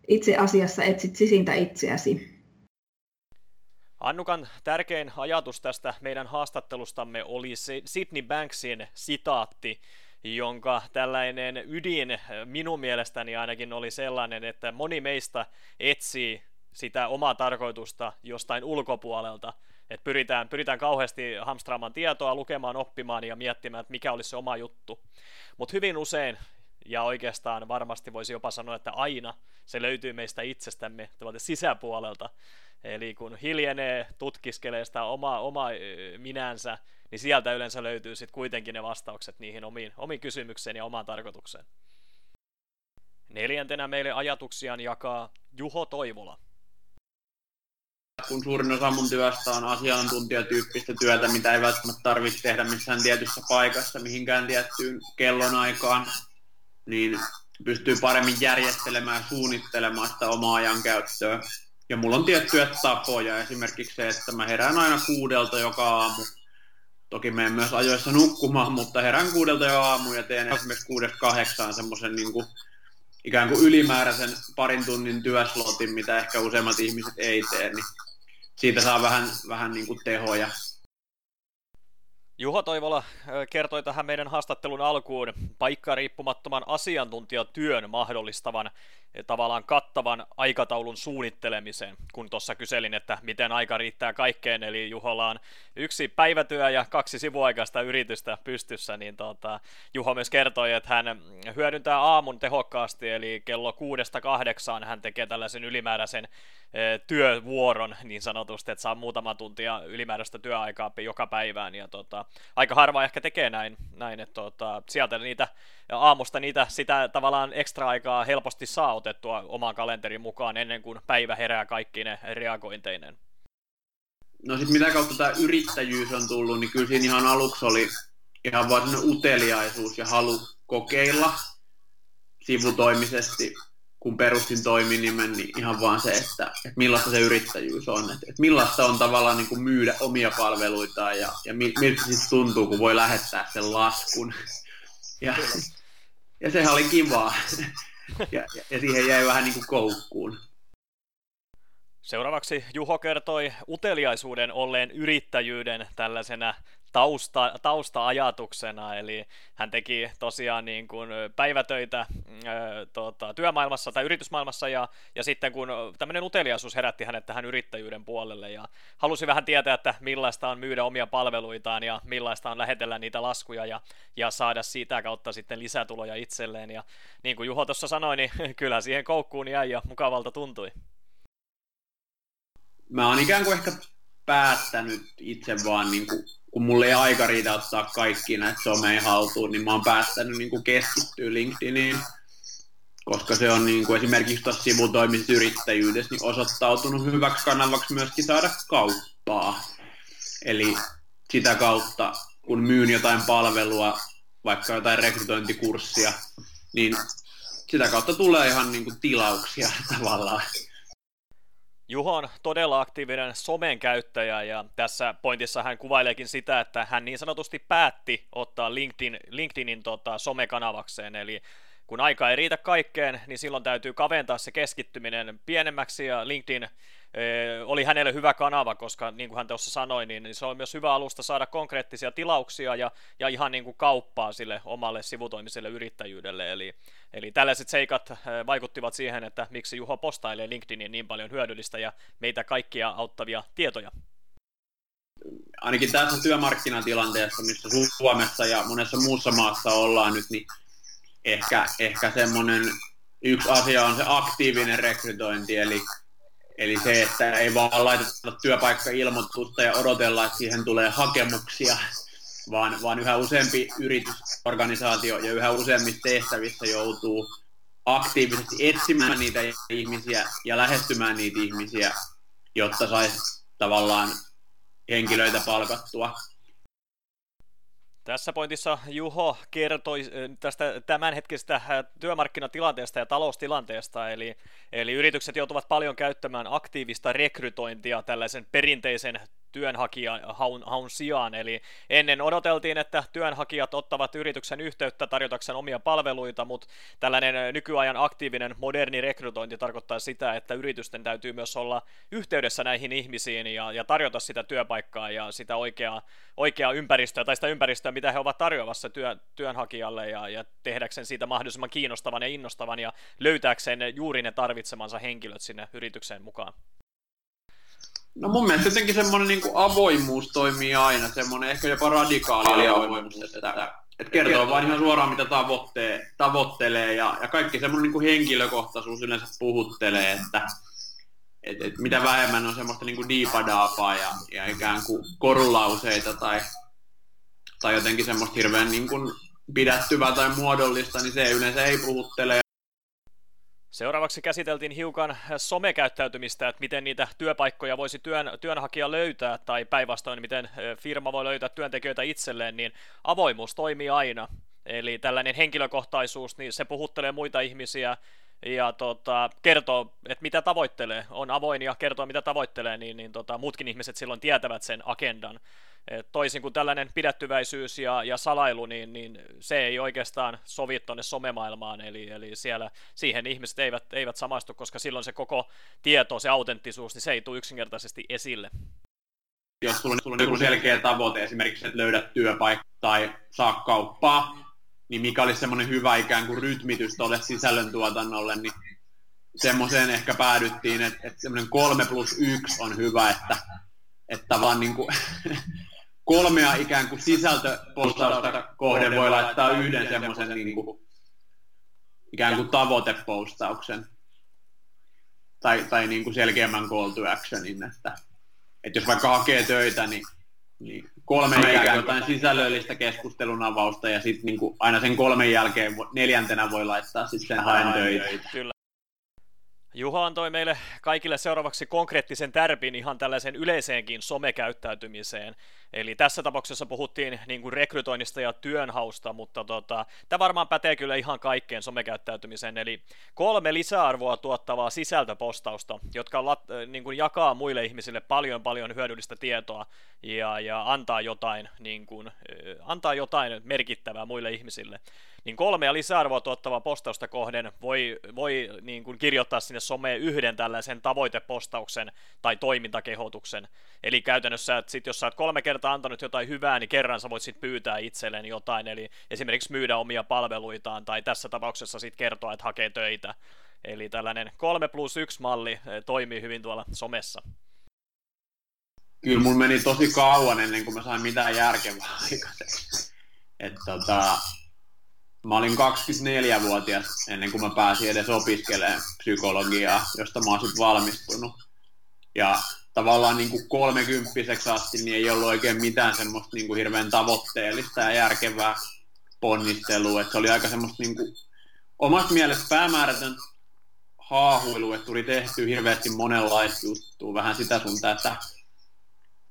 itse asiassa etsit sisintä itseäsi. Annukan tärkein ajatus tästä meidän haastattelustamme oli Sidney Banksin sitaatti, jonka tällainen ydin minun mielestäni ainakin oli sellainen, että moni meistä etsii sitä omaa tarkoitusta jostain ulkopuolelta, että pyritään, pyritään kauheasti hamstraamaan tietoa, lukemaan, oppimaan ja miettimään, että mikä olisi se oma juttu. Mutta hyvin usein ja oikeastaan varmasti voisi jopa sanoa, että aina se löytyy meistä itsestämme sisäpuolelta. Eli kun hiljenee, tutkiskelee sitä omaa, omaa minänsä, niin sieltä yleensä löytyy sitten kuitenkin ne vastaukset niihin omiin, omiin kysymykseen ja omaan tarkoitukseen. Neljäntenä meille ajatuksiaan jakaa Juho Toivola. Kun suurin osa mun työstä on asiantuntijatyyppistä työtä, mitä ei välttämättä tarvitse tehdä missään tietyssä paikassa mihinkään tiettyyn kellonaikaan, niin pystyy paremmin järjestelemään ja suunnittelemaan sitä omaa ajankäyttöä. Ja mulla on tiettyjä tapoja, esimerkiksi se, että mä herään aina kuudelta joka aamu. Toki menen myös ajoissa nukkumaan, mutta herään kuudelta jo aamu ja teen esimerkiksi kuudesta kahdeksaan semmoisen niin kuin, ikään kuin ylimääräisen parin tunnin työslotin, mitä ehkä useimmat ihmiset ei tee, niin siitä saa vähän, vähän niin kuin tehoja. Juho Toivola kertoi tähän meidän haastattelun alkuun paikkariippumattoman asiantuntijatyön mahdollistavan tavallaan kattavan aikataulun suunnittelemiseen, kun tuossa kyselin, että miten aika riittää kaikkeen, eli Juholla on yksi päivätyö ja kaksi sivuaikaista yritystä pystyssä, niin tota, Juho myös kertoi, että hän hyödyntää aamun tehokkaasti, eli kello kuudesta kahdeksaan hän tekee tällaisen ylimääräisen e, työvuoron niin sanotusti, että saa muutama tuntia ylimääräistä työaikaa joka päivään, ja tota, aika harva ehkä tekee näin, näin että tota, sieltä niitä aamusta niitä sitä tavallaan ekstra aikaa helposti saa otettua omaan kalenterin mukaan ennen kuin päivä herää kaikki ne reagointeinen. No sitten mitä kautta tämä yrittäjyys on tullut, niin kyllä siinä ihan aluksi oli ihan vaan uteliaisuus ja halu kokeilla sivutoimisesti, kun perustin toiminimen, niin ihan vaan se, että, että millaista se yrittäjyys on, että, että millaista on tavallaan niin kuin myydä omia palveluitaan ja, ja miltä sitten tuntuu, kun voi lähettää sen laskun. Ja, ja sehän oli kivaa. ja, ja siihen jäi vähän niin kuin koukkuun. Seuraavaksi Juho kertoi uteliaisuuden olleen yrittäjyyden tällaisena tausta, tausta-ajatuksena, eli hän teki tosiaan niin kuin päivätöitä ää, tota, työmaailmassa tai yritysmaailmassa, ja, ja sitten kun tämmöinen uteliaisuus herätti hänet tähän yrittäjyyden puolelle, ja halusi vähän tietää, että millaista on myydä omia palveluitaan, ja millaista on lähetellä niitä laskuja, ja, ja saada siitä kautta sitten lisätuloja itselleen, ja niin kuin Juho tuossa sanoi, niin *laughs* kyllä siihen koukkuun jäi, ja mukavalta tuntui. Mä oon ikään kuin ehkä päättänyt itse vaan niin kuin kun mulle ei aika riitä ottaa kaikki näitä someen haltuun, niin mä oon päättänyt niin kuin keskittyä LinkedIniin, koska se on niin kuin esimerkiksi tuossa sivutoimisessa yrittäjyydessä niin osoittautunut hyväksi kanavaksi myöskin saada kauppaa. Eli sitä kautta, kun myyn jotain palvelua, vaikka jotain rekrytointikurssia, niin sitä kautta tulee ihan niin kuin tilauksia *laughs* tavallaan. Juho on todella aktiivinen somen käyttäjä ja tässä pointissa hän kuvaileekin sitä, että hän niin sanotusti päätti ottaa LinkedIn, LinkedInin tota, somekanavakseen, eli kun aika ei riitä kaikkeen, niin silloin täytyy kaventaa se keskittyminen pienemmäksi ja LinkedIn oli hänelle hyvä kanava, koska niin kuin hän tuossa sanoi, niin se on myös hyvä alusta saada konkreettisia tilauksia ja, ja ihan niin kuin kauppaa sille omalle sivutoimiselle yrittäjyydelle. Eli, eli tällaiset seikat vaikuttivat siihen, että miksi Juho postailee LinkedInin niin paljon hyödyllistä ja meitä kaikkia auttavia tietoja. Ainakin tässä työmarkkinatilanteessa, missä Suomessa ja monessa muussa maassa ollaan nyt, niin ehkä, ehkä semmoinen yksi asia on se aktiivinen rekrytointi, eli Eli se, että ei vaan laiteta työpaikkailmoitusta ja odotella, että siihen tulee hakemuksia, vaan, vaan yhä useampi yritysorganisaatio ja yhä useammissa tehtävissä joutuu aktiivisesti etsimään niitä ihmisiä ja lähestymään niitä ihmisiä, jotta saisi tavallaan henkilöitä palkattua. Tässä pointissa Juho kertoi tästä tämänhetkisestä työmarkkinatilanteesta ja taloustilanteesta, eli, eli yritykset joutuvat paljon käyttämään aktiivista rekrytointia tällaisen perinteisen työnhakijahaun haun sijaan. Eli ennen odoteltiin, että työnhakijat ottavat yrityksen yhteyttä tarjotakseen omia palveluita, mutta tällainen nykyajan aktiivinen moderni rekrytointi tarkoittaa sitä, että yritysten täytyy myös olla yhteydessä näihin ihmisiin ja, ja tarjota sitä työpaikkaa ja sitä oikeaa, oikeaa ympäristöä tai sitä ympäristöä, mitä he ovat tarjoavassa työ, työnhakijalle ja, ja tehdäkseen siitä mahdollisimman kiinnostavan ja innostavan ja löytääkseen juuri ne tarvitsemansa henkilöt sinne yritykseen mukaan. No mun mielestä jotenkin semmoinen niin kuin avoimuus toimii aina, semmoinen ehkä jopa radikaali avoimuus, että, Et kertoo vain ihan suoraan, mitä tavoittee, tavoittelee ja, ja kaikki semmoinen niin henkilökohtaisuus yleensä puhuttelee, että et, et mitä vähemmän on semmoista niin diipadaapaa ja, ja ikään kuin korulauseita tai, tai jotenkin semmoista hirveän niin kuin pidättyvää tai muodollista, niin se yleensä ei puhuttele. Seuraavaksi käsiteltiin hiukan somekäyttäytymistä, että miten niitä työpaikkoja voisi työn, työnhakija löytää, tai päinvastoin miten firma voi löytää työntekijöitä itselleen, niin avoimuus toimii aina. Eli tällainen henkilökohtaisuus, niin se puhuttelee muita ihmisiä ja tota, kertoo, että mitä tavoittelee, on avoin ja kertoo, mitä tavoittelee, niin, niin tota, muutkin ihmiset silloin tietävät sen agendan. Toisin kuin tällainen pidättyväisyys ja, ja salailu, niin, niin se ei oikeastaan sovi tuonne somemaailmaan, eli, eli siellä siihen ihmiset eivät, eivät samaistu, koska silloin se koko tieto, se autenttisuus, niin se ei tule yksinkertaisesti esille. Jos sulla on, sulla on joku selkeä tavoite, esimerkiksi että löydät työpaikka tai saa kauppaa, niin mikä olisi semmoinen hyvä ikään kuin rytmitys tuolle sisällöntuotannolle, niin semmoiseen ehkä päädyttiin, että, että semmoinen kolme plus yksi on hyvä, että, että vaan niin kuin, *laughs* kolmea ikään kuin sisältöpostausta kohden voi laittaa yhden semmoisen niin kuin, ikään kuin tavoitepostauksen tai, tai niin kuin selkeämmän call to actionin, että, että jos vaikka hakee töitä, niin, niin kolme ikään kuin jotain sisällöllistä keskustelun avausta ja sitten niin kuin aina sen kolmen jälkeen neljäntenä voi laittaa sitten sen haen töitä. Kyllä. Juha antoi meille kaikille seuraavaksi konkreettisen tärpin ihan tällaisen yleiseenkin somekäyttäytymiseen. Eli tässä tapauksessa puhuttiin niin kuin rekrytoinnista ja työnhausta, mutta tota, tämä varmaan pätee kyllä ihan kaikkeen somekäyttäytymiseen. Eli kolme lisäarvoa tuottavaa sisältöpostausta, jotka lat, niin kuin jakaa muille ihmisille paljon paljon hyödyllistä tietoa ja, ja antaa, jotain, niin kuin, antaa jotain merkittävää muille ihmisille niin kolme ja lisäarvoa tuottavaa postausta kohden voi, voi niin kuin kirjoittaa sinne someen yhden tällaisen tavoitepostauksen tai toimintakehotuksen. Eli käytännössä, että sit jos sä oot kolme kertaa antanut jotain hyvää, niin kerran sä voit sitten pyytää itselleen jotain, eli esimerkiksi myydä omia palveluitaan, tai tässä tapauksessa sitten kertoa, että hakee töitä. Eli tällainen 3 plus 1 malli eh, toimii hyvin tuolla somessa. Kyllä mun meni tosi kauan ennen kuin mä sain mitään järkevää aikaiseksi. Että tota, Mä olin 24-vuotias ennen kuin mä pääsin edes opiskelemaan psykologiaa, josta mä oon valmistunut. Ja tavallaan niin kuin kolmekymppiseksi asti niin ei ollut oikein mitään semmoista niin kuin hirveän tavoitteellista ja järkevää ponnistelua. Et se oli aika semmoista niin kuin, omasta mielestä päämäärätön haahuilu, että tuli tehty hirveästi monenlaista juttua, vähän sitä sun tätä.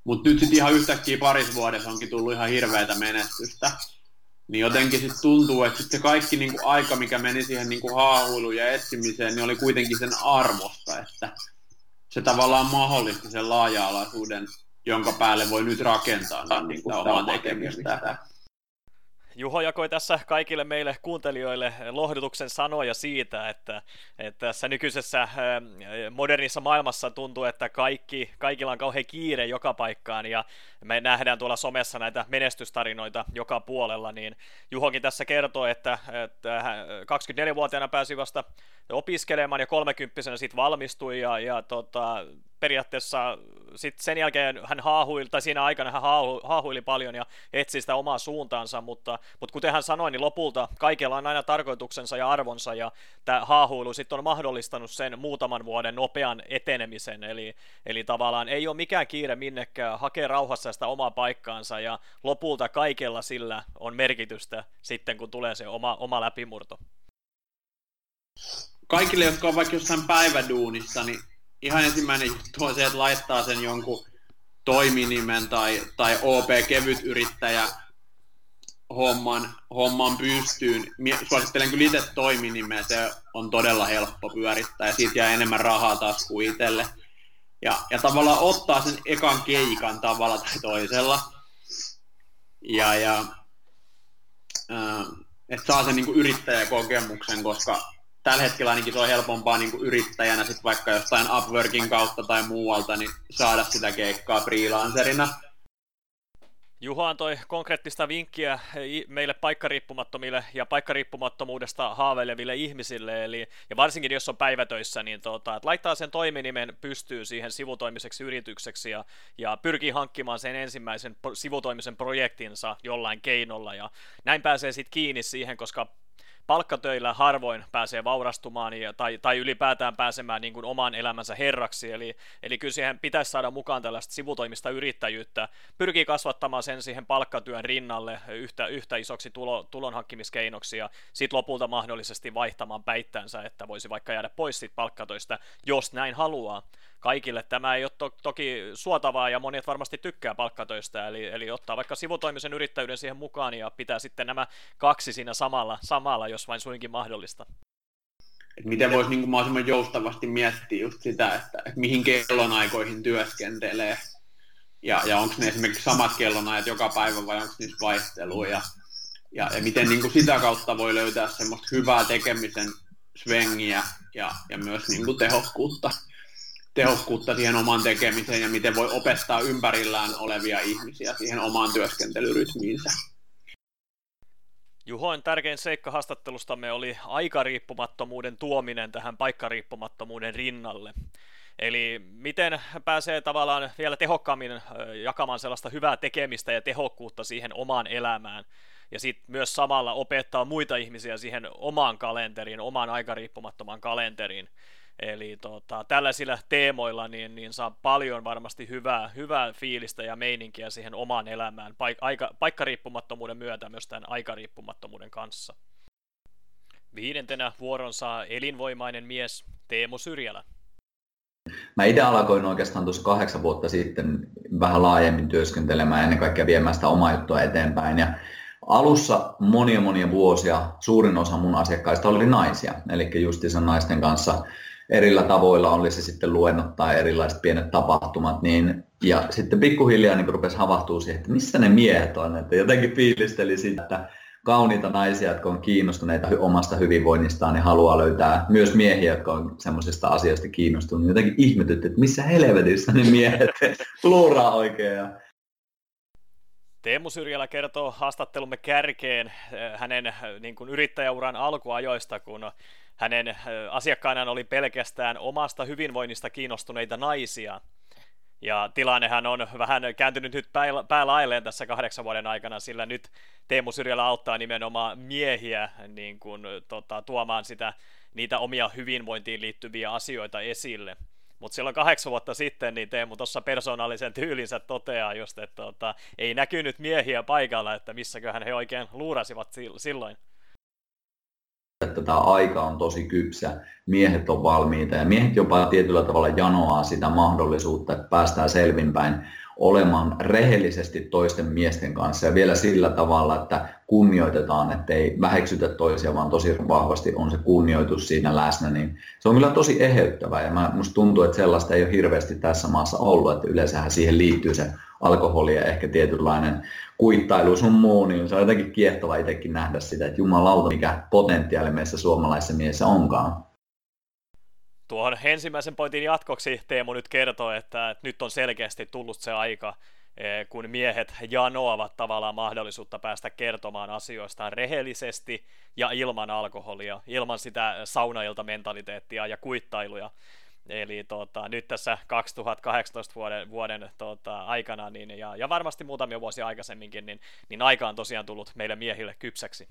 Mutta nyt sitten ihan yhtäkkiä parissa vuodessa onkin tullut ihan hirveätä menestystä niin jotenkin sitten tuntuu, että sit se kaikki niinku aika, mikä meni siihen niinku haahuiluun ja etsimiseen, niin oli kuitenkin sen arvosta, että se tavallaan mahdollisti sen laaja-alaisuuden, jonka päälle voi nyt rakentaa niin kuin omaa tekemistä. Juho jakoi tässä kaikille meille kuuntelijoille lohdutuksen sanoja siitä, että, että tässä nykyisessä ähm, modernissa maailmassa tuntuu, että kaikki, kaikilla on kauhean kiire joka paikkaan ja me nähdään tuolla somessa näitä menestystarinoita joka puolella, niin Juhokin tässä kertoo, että, että 24-vuotiaana pääsi vasta opiskelemaan ja 30 sitten valmistui ja, ja tota, periaatteessa sit sen jälkeen hän haahuili, tai siinä aikana hän haahu, haahuili paljon ja etsi sitä omaa suuntaansa, mutta, mutta kuten hän sanoi, niin lopulta kaikella on aina tarkoituksensa ja arvonsa, ja tämä haahuilu sitten on mahdollistanut sen muutaman vuoden nopean etenemisen, eli, eli tavallaan ei ole mikään kiire minnekään, hakee rauhassa sitä omaa paikkaansa, ja lopulta kaikella sillä on merkitystä sitten, kun tulee se oma, oma läpimurto. Kaikille, jotka on vaikka jossain päiväduunissa, niin ihan ensimmäinen juttu on se, että laittaa sen jonkun toiminimen tai, tai OP-kevyt yrittäjä homman, homman pystyyn. Suosittelen kyllä itse toiminimeä, se on todella helppo pyörittää ja siitä jää enemmän rahaa taas kuin itselle. Ja, ja tavallaan ottaa sen ekan keikan tavalla tai toisella. Ja, ja äh, että saa sen niin yrittäjäkokemuksen, koska tällä hetkellä ainakin se on helpompaa niin kuin yrittäjänä sit vaikka jostain Upworkin kautta tai muualta niin saada sitä keikkaa freelancerina. Juho antoi konkreettista vinkkiä meille paikkariippumattomille ja paikkariippumattomuudesta haaveileville ihmisille, eli, ja varsinkin jos on päivätöissä, niin tota, että laittaa sen toiminimen pystyy siihen sivutoimiseksi yritykseksi ja, ja pyrkii hankkimaan sen ensimmäisen sivutoimisen projektinsa jollain keinolla, ja näin pääsee sitten kiinni siihen, koska palkkatöillä harvoin pääsee vaurastumaan ja, tai, tai ylipäätään pääsemään niin kuin oman elämänsä herraksi, eli, eli kyllä siihen pitäisi saada mukaan tällaista sivutoimista yrittäjyyttä, pyrkii kasvattamaan sen siihen palkkatyön rinnalle yhtä, yhtä isoksi tulo, tulonhankkimiskeinoksi ja sitten lopulta mahdollisesti vaihtamaan päittänsä, että voisi vaikka jäädä pois siitä palkkatöistä, jos näin haluaa kaikille. Tämä ei ole to- toki suotavaa ja monet varmasti tykkää palkkatöistä, eli, eli ottaa vaikka sivutoimisen yrittäjyyden siihen mukaan ja pitää sitten nämä kaksi siinä samalla, samalla jos vain suinkin mahdollista. Et miten voisi niin mahdollisimman joustavasti miettiä just sitä, että, että mihin kellonaikoihin työskentelee? Ja, ja onko ne esimerkiksi samat kellonajat joka päivä vai onko niissä vaihtelua ja, ja, ja miten niin kuin sitä kautta voi löytää semmoista hyvää tekemisen svengiä ja, ja myös niin kuin tehokkuutta tehokkuutta siihen omaan tekemiseen ja miten voi opettaa ympärillään olevia ihmisiä siihen omaan työskentelyrytmiinsä. Juhoin tärkein seikka haastattelustamme oli aikariippumattomuuden tuominen tähän paikkariippumattomuuden rinnalle. Eli miten pääsee tavallaan vielä tehokkaammin jakamaan sellaista hyvää tekemistä ja tehokkuutta siihen omaan elämään. Ja sitten myös samalla opettaa muita ihmisiä siihen omaan kalenteriin, omaan aikariippumattomaan kalenteriin. Eli tota, tällaisilla teemoilla niin, niin saa paljon varmasti hyvää, hyvää fiilistä ja meininkiä siihen omaan elämään paik- aika, paikkariippumattomuuden myötä myös tämän aikariippumattomuuden kanssa. Viidentenä vuoron saa elinvoimainen mies Teemu Syrjälä. Mä itse alkoin oikeastaan tuossa kahdeksan vuotta sitten vähän laajemmin työskentelemään ennen kaikkea viemään sitä omaa juttua eteenpäin. Ja alussa monia monia vuosia suurin osa mun asiakkaista oli naisia, eli justiinsa naisten kanssa erillä tavoilla, oli se sitten luennot tai erilaiset pienet tapahtumat, niin, ja sitten pikkuhiljaa niin rupesi havahtua siihen, että missä ne miehet on, että jotenkin fiilisteli sitä, että kauniita naisia, jotka on kiinnostuneita omasta hyvinvoinnistaan ja haluaa löytää myös miehiä, jotka on semmoisista asioista kiinnostuneita. Jotenkin ihmetytti, että missä helvetissä ne miehet *laughs* luuraa oikein. Ja... Teemu Syrjälä kertoo haastattelumme kärkeen eh, hänen eh, niin kuin yrittäjäuran alkuajoista, kun hänen asiakkaanaan oli pelkästään omasta hyvinvoinnista kiinnostuneita naisia. Ja tilannehan on vähän kääntynyt nyt päälailleen tässä kahdeksan vuoden aikana, sillä nyt Teemu Syrjälä auttaa nimenomaan miehiä niin kuin, tota, tuomaan sitä, niitä omia hyvinvointiin liittyviä asioita esille. Mutta silloin kahdeksan vuotta sitten niin Teemu tuossa persoonallisen tyylinsä toteaa just, että tota, ei näkynyt miehiä paikalla, että missäköhän he oikein luurasivat silloin että tämä aika on tosi kypsä, miehet on valmiita ja miehet jopa tietyllä tavalla janoaa sitä mahdollisuutta, että päästään selvinpäin olemaan rehellisesti toisten miesten kanssa ja vielä sillä tavalla, että kunnioitetaan, ettei väheksytä toisia, vaan tosi vahvasti on se kunnioitus siinä läsnä, niin se on kyllä tosi eheyttävää. Ja musta tuntuu, että sellaista ei ole hirveästi tässä maassa ollut, että yleensähän siihen liittyy se alkoholi ja ehkä tietynlainen kuittailu sun muu, niin se on jotenkin kiehtova itsekin nähdä sitä, että jumalauta mikä potentiaali meissä suomalaisessa mielessä onkaan. Tuohon ensimmäisen pointin jatkoksi Teemu nyt kertoo, että, nyt on selkeästi tullut se aika, eh, kun miehet janoavat tavallaan mahdollisuutta päästä kertomaan asioistaan rehellisesti ja ilman alkoholia, ilman sitä saunailta mentaliteettia ja kuittailuja. Eli tota, nyt tässä 2018 vuoden, vuoden tota, aikana, niin, ja, ja varmasti muutamia vuosia aikaisemminkin, niin, niin aika on tosiaan tullut meille miehille kypsäksi.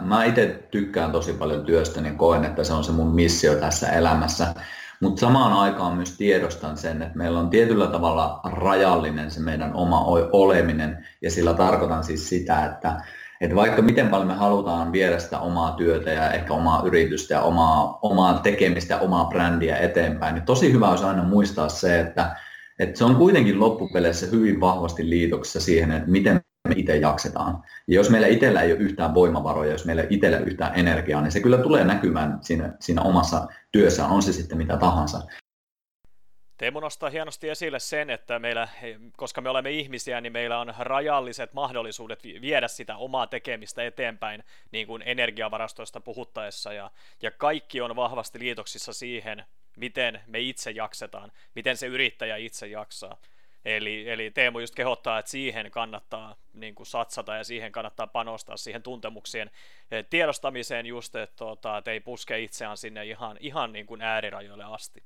Mä itse tykkään tosi paljon työstäni ja koen, että se on se mun missio tässä elämässä. Mutta samaan aikaan myös tiedostan sen, että meillä on tietyllä tavalla rajallinen se meidän oma oleminen. Ja sillä tarkoitan siis sitä, että, että vaikka miten paljon me halutaan viedä sitä omaa työtä ja ehkä omaa yritystä ja omaa, omaa tekemistä omaa brändiä eteenpäin, niin tosi hyvä olisi aina muistaa se, että, että se on kuitenkin loppupeleissä hyvin vahvasti liitoksessa siihen, että miten me itse jaksetaan. Ja jos meillä itsellä ei ole yhtään voimavaroja, jos meillä ei itsellä yhtään energiaa, niin se kyllä tulee näkymään siinä, siinä omassa työssä, on se sitten mitä tahansa. Teemu nostaa hienosti esille sen, että meillä, koska me olemme ihmisiä, niin meillä on rajalliset mahdollisuudet viedä sitä omaa tekemistä eteenpäin niin kuin energiavarastoista puhuttaessa, ja, ja kaikki on vahvasti liitoksissa siihen, miten me itse jaksetaan, miten se yrittäjä itse jaksaa. Eli, eli Teemu just kehottaa, että siihen kannattaa niin kuin satsata ja siihen kannattaa panostaa siihen tuntemuksien eh, tiedostamiseen just, että, tota, että ei puske itseään sinne ihan, ihan niin kuin äärirajoille asti.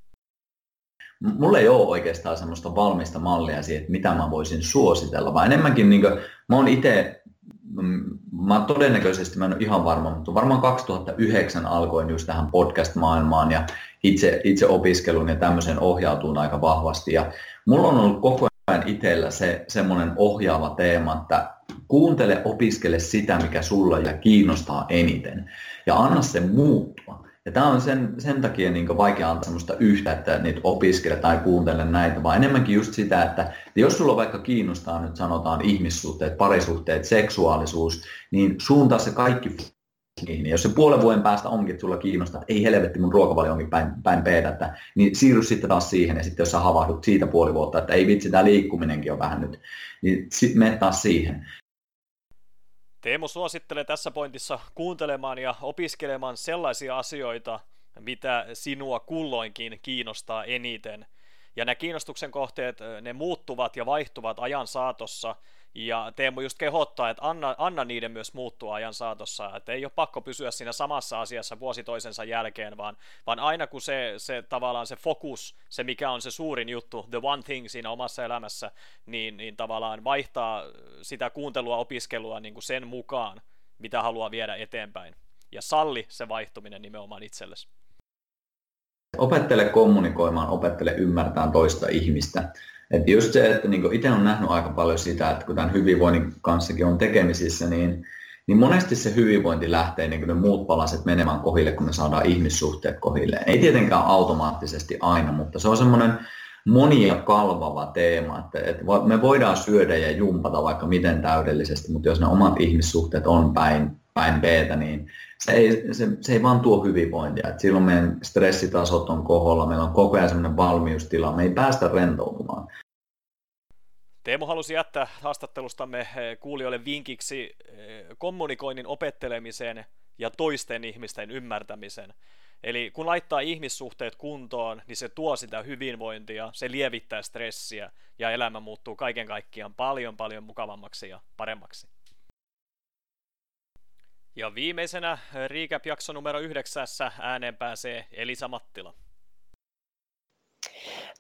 Mulla ei ole oikeastaan semmoista valmista mallia siihen, että mitä mä voisin suositella, vaan enemmänkin niin kuin, mä oon itse, mm, mä todennäköisesti, mä en ole ihan varma, mutta varmaan 2009 alkoin just tähän podcast-maailmaan ja itse, itse opiskelun ja tämmöisen ohjautuun aika vahvasti. Ja mulla on ollut koko ajan itsellä se semmoinen ohjaava teema, että kuuntele, opiskele sitä, mikä sulla ja kiinnostaa eniten ja anna sen muuttua. Ja tämä on sen, sen takia niin vaikea antaa sellaista yhtä, että niitä opiskele tai kuuntele näitä, vaan enemmänkin just sitä, että jos sulla vaikka kiinnostaa nyt sanotaan ihmissuhteet, parisuhteet, seksuaalisuus, niin suuntaa se kaikki niihin. Jos se puolen vuoden päästä onkin, että sulla kiinnostaa, että ei helvetti mun ruokavalio onkin päin, päin peetä, että, niin siirry sitten taas siihen ja sitten jos sä havahdut siitä puoli vuotta, että ei vitsi, tämä liikkuminenkin on vähän nyt, niin sitten mene taas siihen. Teemu suosittelee tässä pointissa kuuntelemaan ja opiskelemaan sellaisia asioita, mitä sinua kulloinkin kiinnostaa eniten. Ja nämä kiinnostuksen kohteet, ne muuttuvat ja vaihtuvat ajan saatossa – ja Teemu just kehottaa, että anna, anna niiden myös muuttua ajan saatossa, että ei ole pakko pysyä siinä samassa asiassa vuosi toisensa jälkeen, vaan, vaan aina kun se, se tavallaan se fokus, se mikä on se suurin juttu, the one thing siinä omassa elämässä, niin, niin tavallaan vaihtaa sitä kuuntelua, opiskelua niin kuin sen mukaan, mitä haluaa viedä eteenpäin. Ja salli se vaihtuminen nimenomaan itsellesi. Opettele kommunikoimaan, opettele ymmärtämään toista ihmistä et just se, että niin itse on nähnyt aika paljon sitä, että kun tämän hyvinvoinnin kanssakin on tekemisissä, niin, niin monesti se hyvinvointi lähtee niin ne muut palaset menemään kohille, kun me saadaan ihmissuhteet kohille. Ei tietenkään automaattisesti aina, mutta se on semmoinen monia kalvava teema, että, että me voidaan syödä ja jumpata vaikka miten täydellisesti, mutta jos ne omat ihmissuhteet on päin, päin b niin se ei, se, se ei vaan tuo hyvinvointia. Et silloin meidän stressitasot on koholla, meillä on koko ajan sellainen valmiustila, me ei päästä rentoutumaan. Teemu halusi jättää haastattelustamme eh, kuulijoille vinkiksi eh, kommunikoinnin opettelemiseen ja toisten ihmisten ymmärtämisen. Eli kun laittaa ihmissuhteet kuntoon, niin se tuo sitä hyvinvointia, se lievittää stressiä ja elämä muuttuu kaiken kaikkiaan paljon paljon mukavammaksi ja paremmaksi. Ja viimeisenä Recap-jakso numero yhdeksässä ääneen pääsee Elisa Mattila.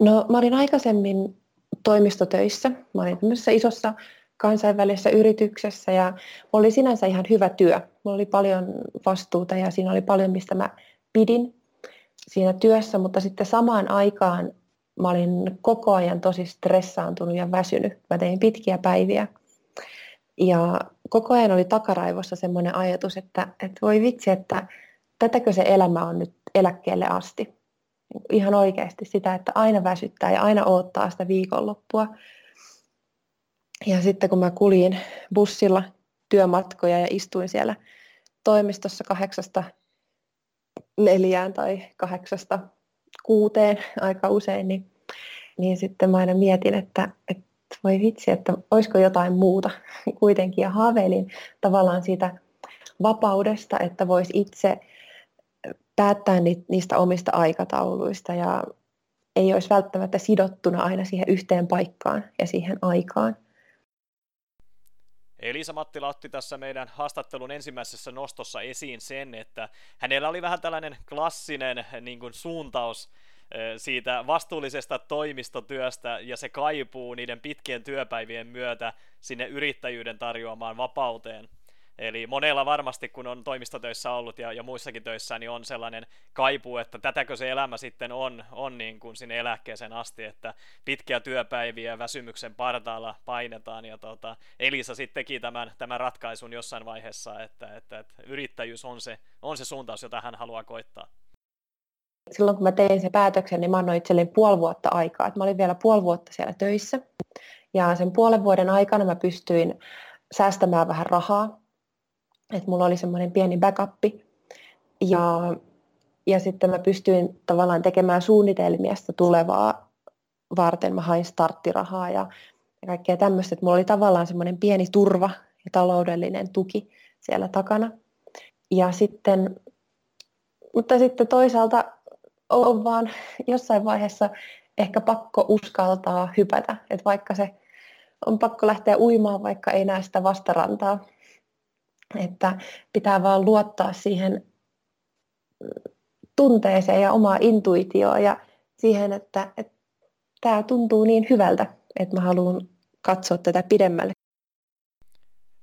No mä olin aikaisemmin toimistotöissä. Mä olin tämmöisessä isossa kansainvälisessä yrityksessä ja mulla oli sinänsä ihan hyvä työ. Mulla oli paljon vastuuta ja siinä oli paljon, mistä mä pidin siinä työssä, mutta sitten samaan aikaan mä olin koko ajan tosi stressaantunut ja väsynyt. Mä tein pitkiä päiviä. Ja koko ajan oli takaraivossa semmoinen ajatus, että, että voi vitsi, että tätäkö se elämä on nyt eläkkeelle asti. Ihan oikeasti sitä, että aina väsyttää ja aina odottaa sitä viikonloppua. Ja sitten kun mä kuljin bussilla työmatkoja ja istuin siellä toimistossa kahdeksasta neljään tai kahdeksasta kuuteen aika usein, niin, niin sitten mä aina mietin, että, että voi vitsi, että olisiko jotain muuta *laughs* kuitenkin. Ja haaveilin tavallaan siitä vapaudesta, että voisi itse päättää niistä omista aikatauluista ja ei olisi välttämättä sidottuna aina siihen yhteen paikkaan ja siihen aikaan. Elisa Mattila otti tässä meidän haastattelun ensimmäisessä nostossa esiin sen, että hänellä oli vähän tällainen klassinen niin kuin suuntaus siitä vastuullisesta toimistotyöstä ja se kaipuu niiden pitkien työpäivien myötä sinne yrittäjyyden tarjoamaan vapauteen. Eli monella varmasti, kun on toimistotöissä ollut ja, ja muissakin töissä, niin on sellainen kaipuu, että tätäkö se elämä sitten on, on niin kuin sinne eläkkeeseen asti, että pitkiä työpäiviä väsymyksen partaalla painetaan. Ja tota, Elisa sitten teki tämän, tämän ratkaisun jossain vaiheessa, että, että, että yrittäjyys on se, on se suuntaus, jota hän haluaa koittaa silloin kun mä tein sen päätöksen, niin mä annoin itselleni puoli vuotta aikaa. Et mä olin vielä puoli vuotta siellä töissä. Ja sen puolen vuoden aikana mä pystyin säästämään vähän rahaa. Että mulla oli semmoinen pieni backup. Ja, ja sitten mä pystyin tavallaan tekemään suunnitelmia sitä tulevaa varten. Mä hain starttirahaa ja, ja kaikkea tämmöistä. Että mulla oli tavallaan semmoinen pieni turva ja taloudellinen tuki siellä takana. Ja sitten, mutta sitten toisaalta on vaan jossain vaiheessa ehkä pakko uskaltaa hypätä, että vaikka se on pakko lähteä uimaan, vaikka ei näe sitä vastarantaa, että pitää vaan luottaa siihen tunteeseen ja omaa intuitioon ja siihen, että, että tämä tuntuu niin hyvältä, että mä haluan katsoa tätä pidemmälle.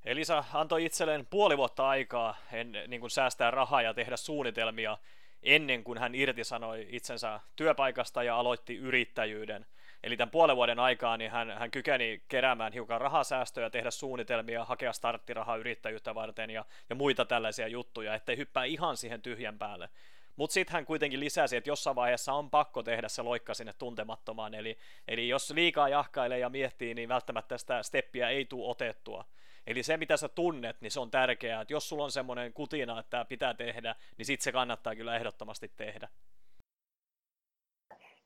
Elisa antoi itselleen puoli vuotta aikaa en, niin kuin säästää rahaa ja tehdä suunnitelmia ennen kuin hän irtisanoi itsensä työpaikasta ja aloitti yrittäjyyden. Eli tämän puolen vuoden aikaa niin hän, hän kykeni keräämään hiukan rahasäästöjä, tehdä suunnitelmia, hakea starttirahaa yrittäjyyttä varten ja, ja muita tällaisia juttuja, ettei hyppää ihan siihen tyhjän päälle. Mutta sitten hän kuitenkin lisäsi, että jossain vaiheessa on pakko tehdä se loikka sinne tuntemattomaan, eli, eli jos liikaa jahkailee ja miettii, niin välttämättä sitä steppiä ei tule otettua. Eli se, mitä sä tunnet, niin se on tärkeää, että jos sulla on semmoinen kutina, että tämä pitää tehdä, niin sit se kannattaa kyllä ehdottomasti tehdä.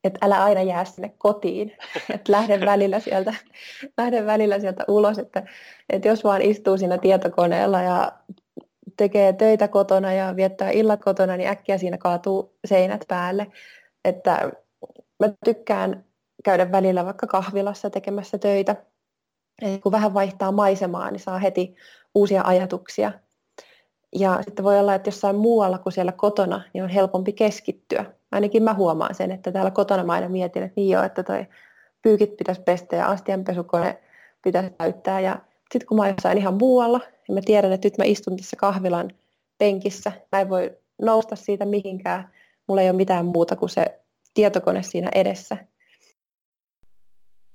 Että älä aina jää sinne kotiin, *laughs* että lähde välillä sieltä, lähde välillä sieltä ulos, että, että jos vaan istuu siinä tietokoneella ja tekee töitä kotona ja viettää illat kotona, niin äkkiä siinä kaatuu seinät päälle. Että mä tykkään käydä välillä vaikka kahvilassa tekemässä töitä. Eli kun vähän vaihtaa maisemaa, niin saa heti uusia ajatuksia. Ja sitten voi olla, että jossain muualla kuin siellä kotona, niin on helpompi keskittyä. Ainakin mä huomaan sen, että täällä kotona mä aina mietin, että niin joo, että toi pyykit pitäisi pestä ja astianpesukone pitäisi täyttää. Ja sitten kun mä oon ihan muualla, niin mä tiedän, että nyt mä istun tässä kahvilan penkissä. Mä en voi nousta siitä mihinkään. Mulla ei ole mitään muuta kuin se tietokone siinä edessä.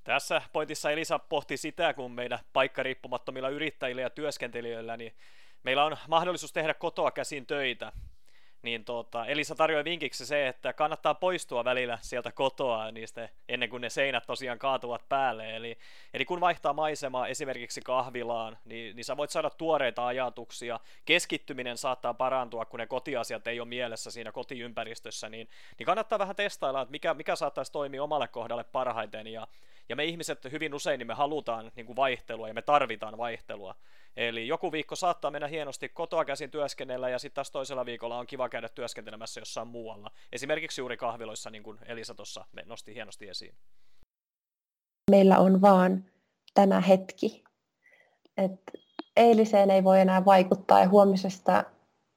Tässä pointissa Elisa pohti sitä, kun meidän paikkariippumattomilla yrittäjillä ja työskentelijöillä, niin meillä on mahdollisuus tehdä kotoa käsin töitä niin tuota, Elisa tarjoaa vinkiksi se, että kannattaa poistua välillä sieltä kotoa niistä ennen kuin ne seinät tosiaan kaatuvat päälle. Eli, eli kun vaihtaa maisemaa esimerkiksi kahvilaan, niin, niin sä voit saada tuoreita ajatuksia. Keskittyminen saattaa parantua, kun ne kotiasiat ei ole mielessä siinä kotiympäristössä, niin, niin kannattaa vähän testailla, että mikä, mikä saattaisi toimia omalle kohdalle parhaiten. Ja, ja me ihmiset hyvin usein niin me halutaan niin kuin vaihtelua ja me tarvitaan vaihtelua. Eli joku viikko saattaa mennä hienosti kotoa käsin työskennellä ja sitten taas toisella viikolla on kiva käydä työskentelemässä jossain muualla. Esimerkiksi juuri kahviloissa, niin kuin Elisa tuossa nosti hienosti esiin. Meillä on vaan tämä hetki. Et eiliseen ei voi enää vaikuttaa ja huomisesta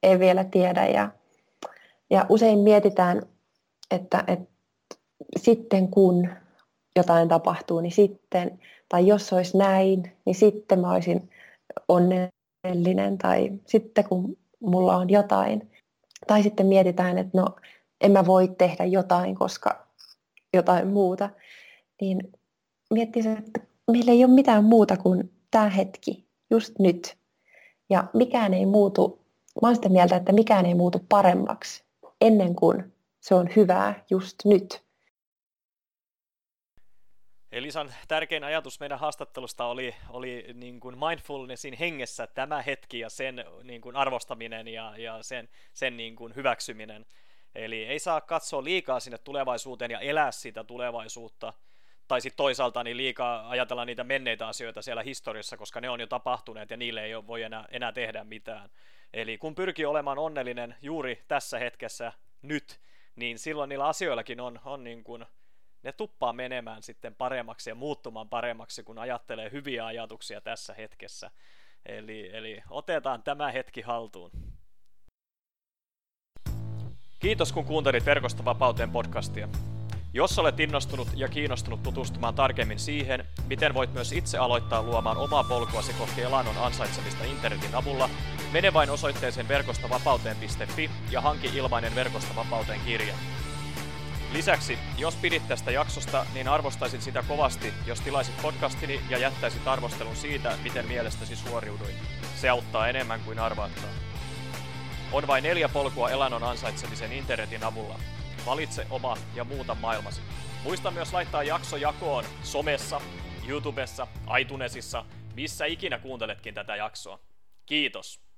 ei vielä tiedä. Ja, ja usein mietitään, että, että sitten kun jotain tapahtuu, niin sitten, tai jos olisi näin, niin sitten mä olisin onnellinen tai sitten kun mulla on jotain. Tai sitten mietitään, että no en mä voi tehdä jotain, koska jotain muuta. Niin miettii se, että meillä ei ole mitään muuta kuin tämä hetki, just nyt. Ja mikään ei muutu, mä olen sitä mieltä, että mikään ei muutu paremmaksi ennen kuin se on hyvää just nyt. Elisan tärkein ajatus meidän haastattelusta oli, oli niin kuin mindfulnessin hengessä tämä hetki ja sen niin kuin arvostaminen ja, ja sen, sen niin kuin hyväksyminen. Eli ei saa katsoa liikaa sinne tulevaisuuteen ja elää sitä tulevaisuutta, tai sitten toisaalta niin liikaa ajatella niitä menneitä asioita siellä historiassa, koska ne on jo tapahtuneet ja niille ei voi enää, enää tehdä mitään. Eli kun pyrkii olemaan onnellinen juuri tässä hetkessä, nyt, niin silloin niillä asioillakin on, on niin kuin ne tuppaa menemään sitten paremmaksi ja muuttumaan paremmaksi, kun ajattelee hyviä ajatuksia tässä hetkessä. Eli, eli otetaan tämä hetki haltuun. Kiitos kun kuuntelit Verkosta vapauteen podcastia. Jos olet innostunut ja kiinnostunut tutustumaan tarkemmin siihen, miten voit myös itse aloittaa luomaan omaa polkuasi kohti elannon ansaitsemista internetin avulla, mene vain osoitteeseen verkostavapauteen.fi ja hanki ilmainen Verkosta vapauteen kirja. Lisäksi, jos pidit tästä jaksosta, niin arvostaisin sitä kovasti, jos tilaisit podcastini ja jättäisit arvostelun siitä, miten mielestäsi suoriuduin. Se auttaa enemmän kuin arvaatkaan. On vain neljä polkua elannon ansaitsemisen internetin avulla. Valitse oma ja muuta maailmasi. Muista myös laittaa jakso jakoon somessa, YouTubessa, iTunesissa, missä ikinä kuunteletkin tätä jaksoa. Kiitos!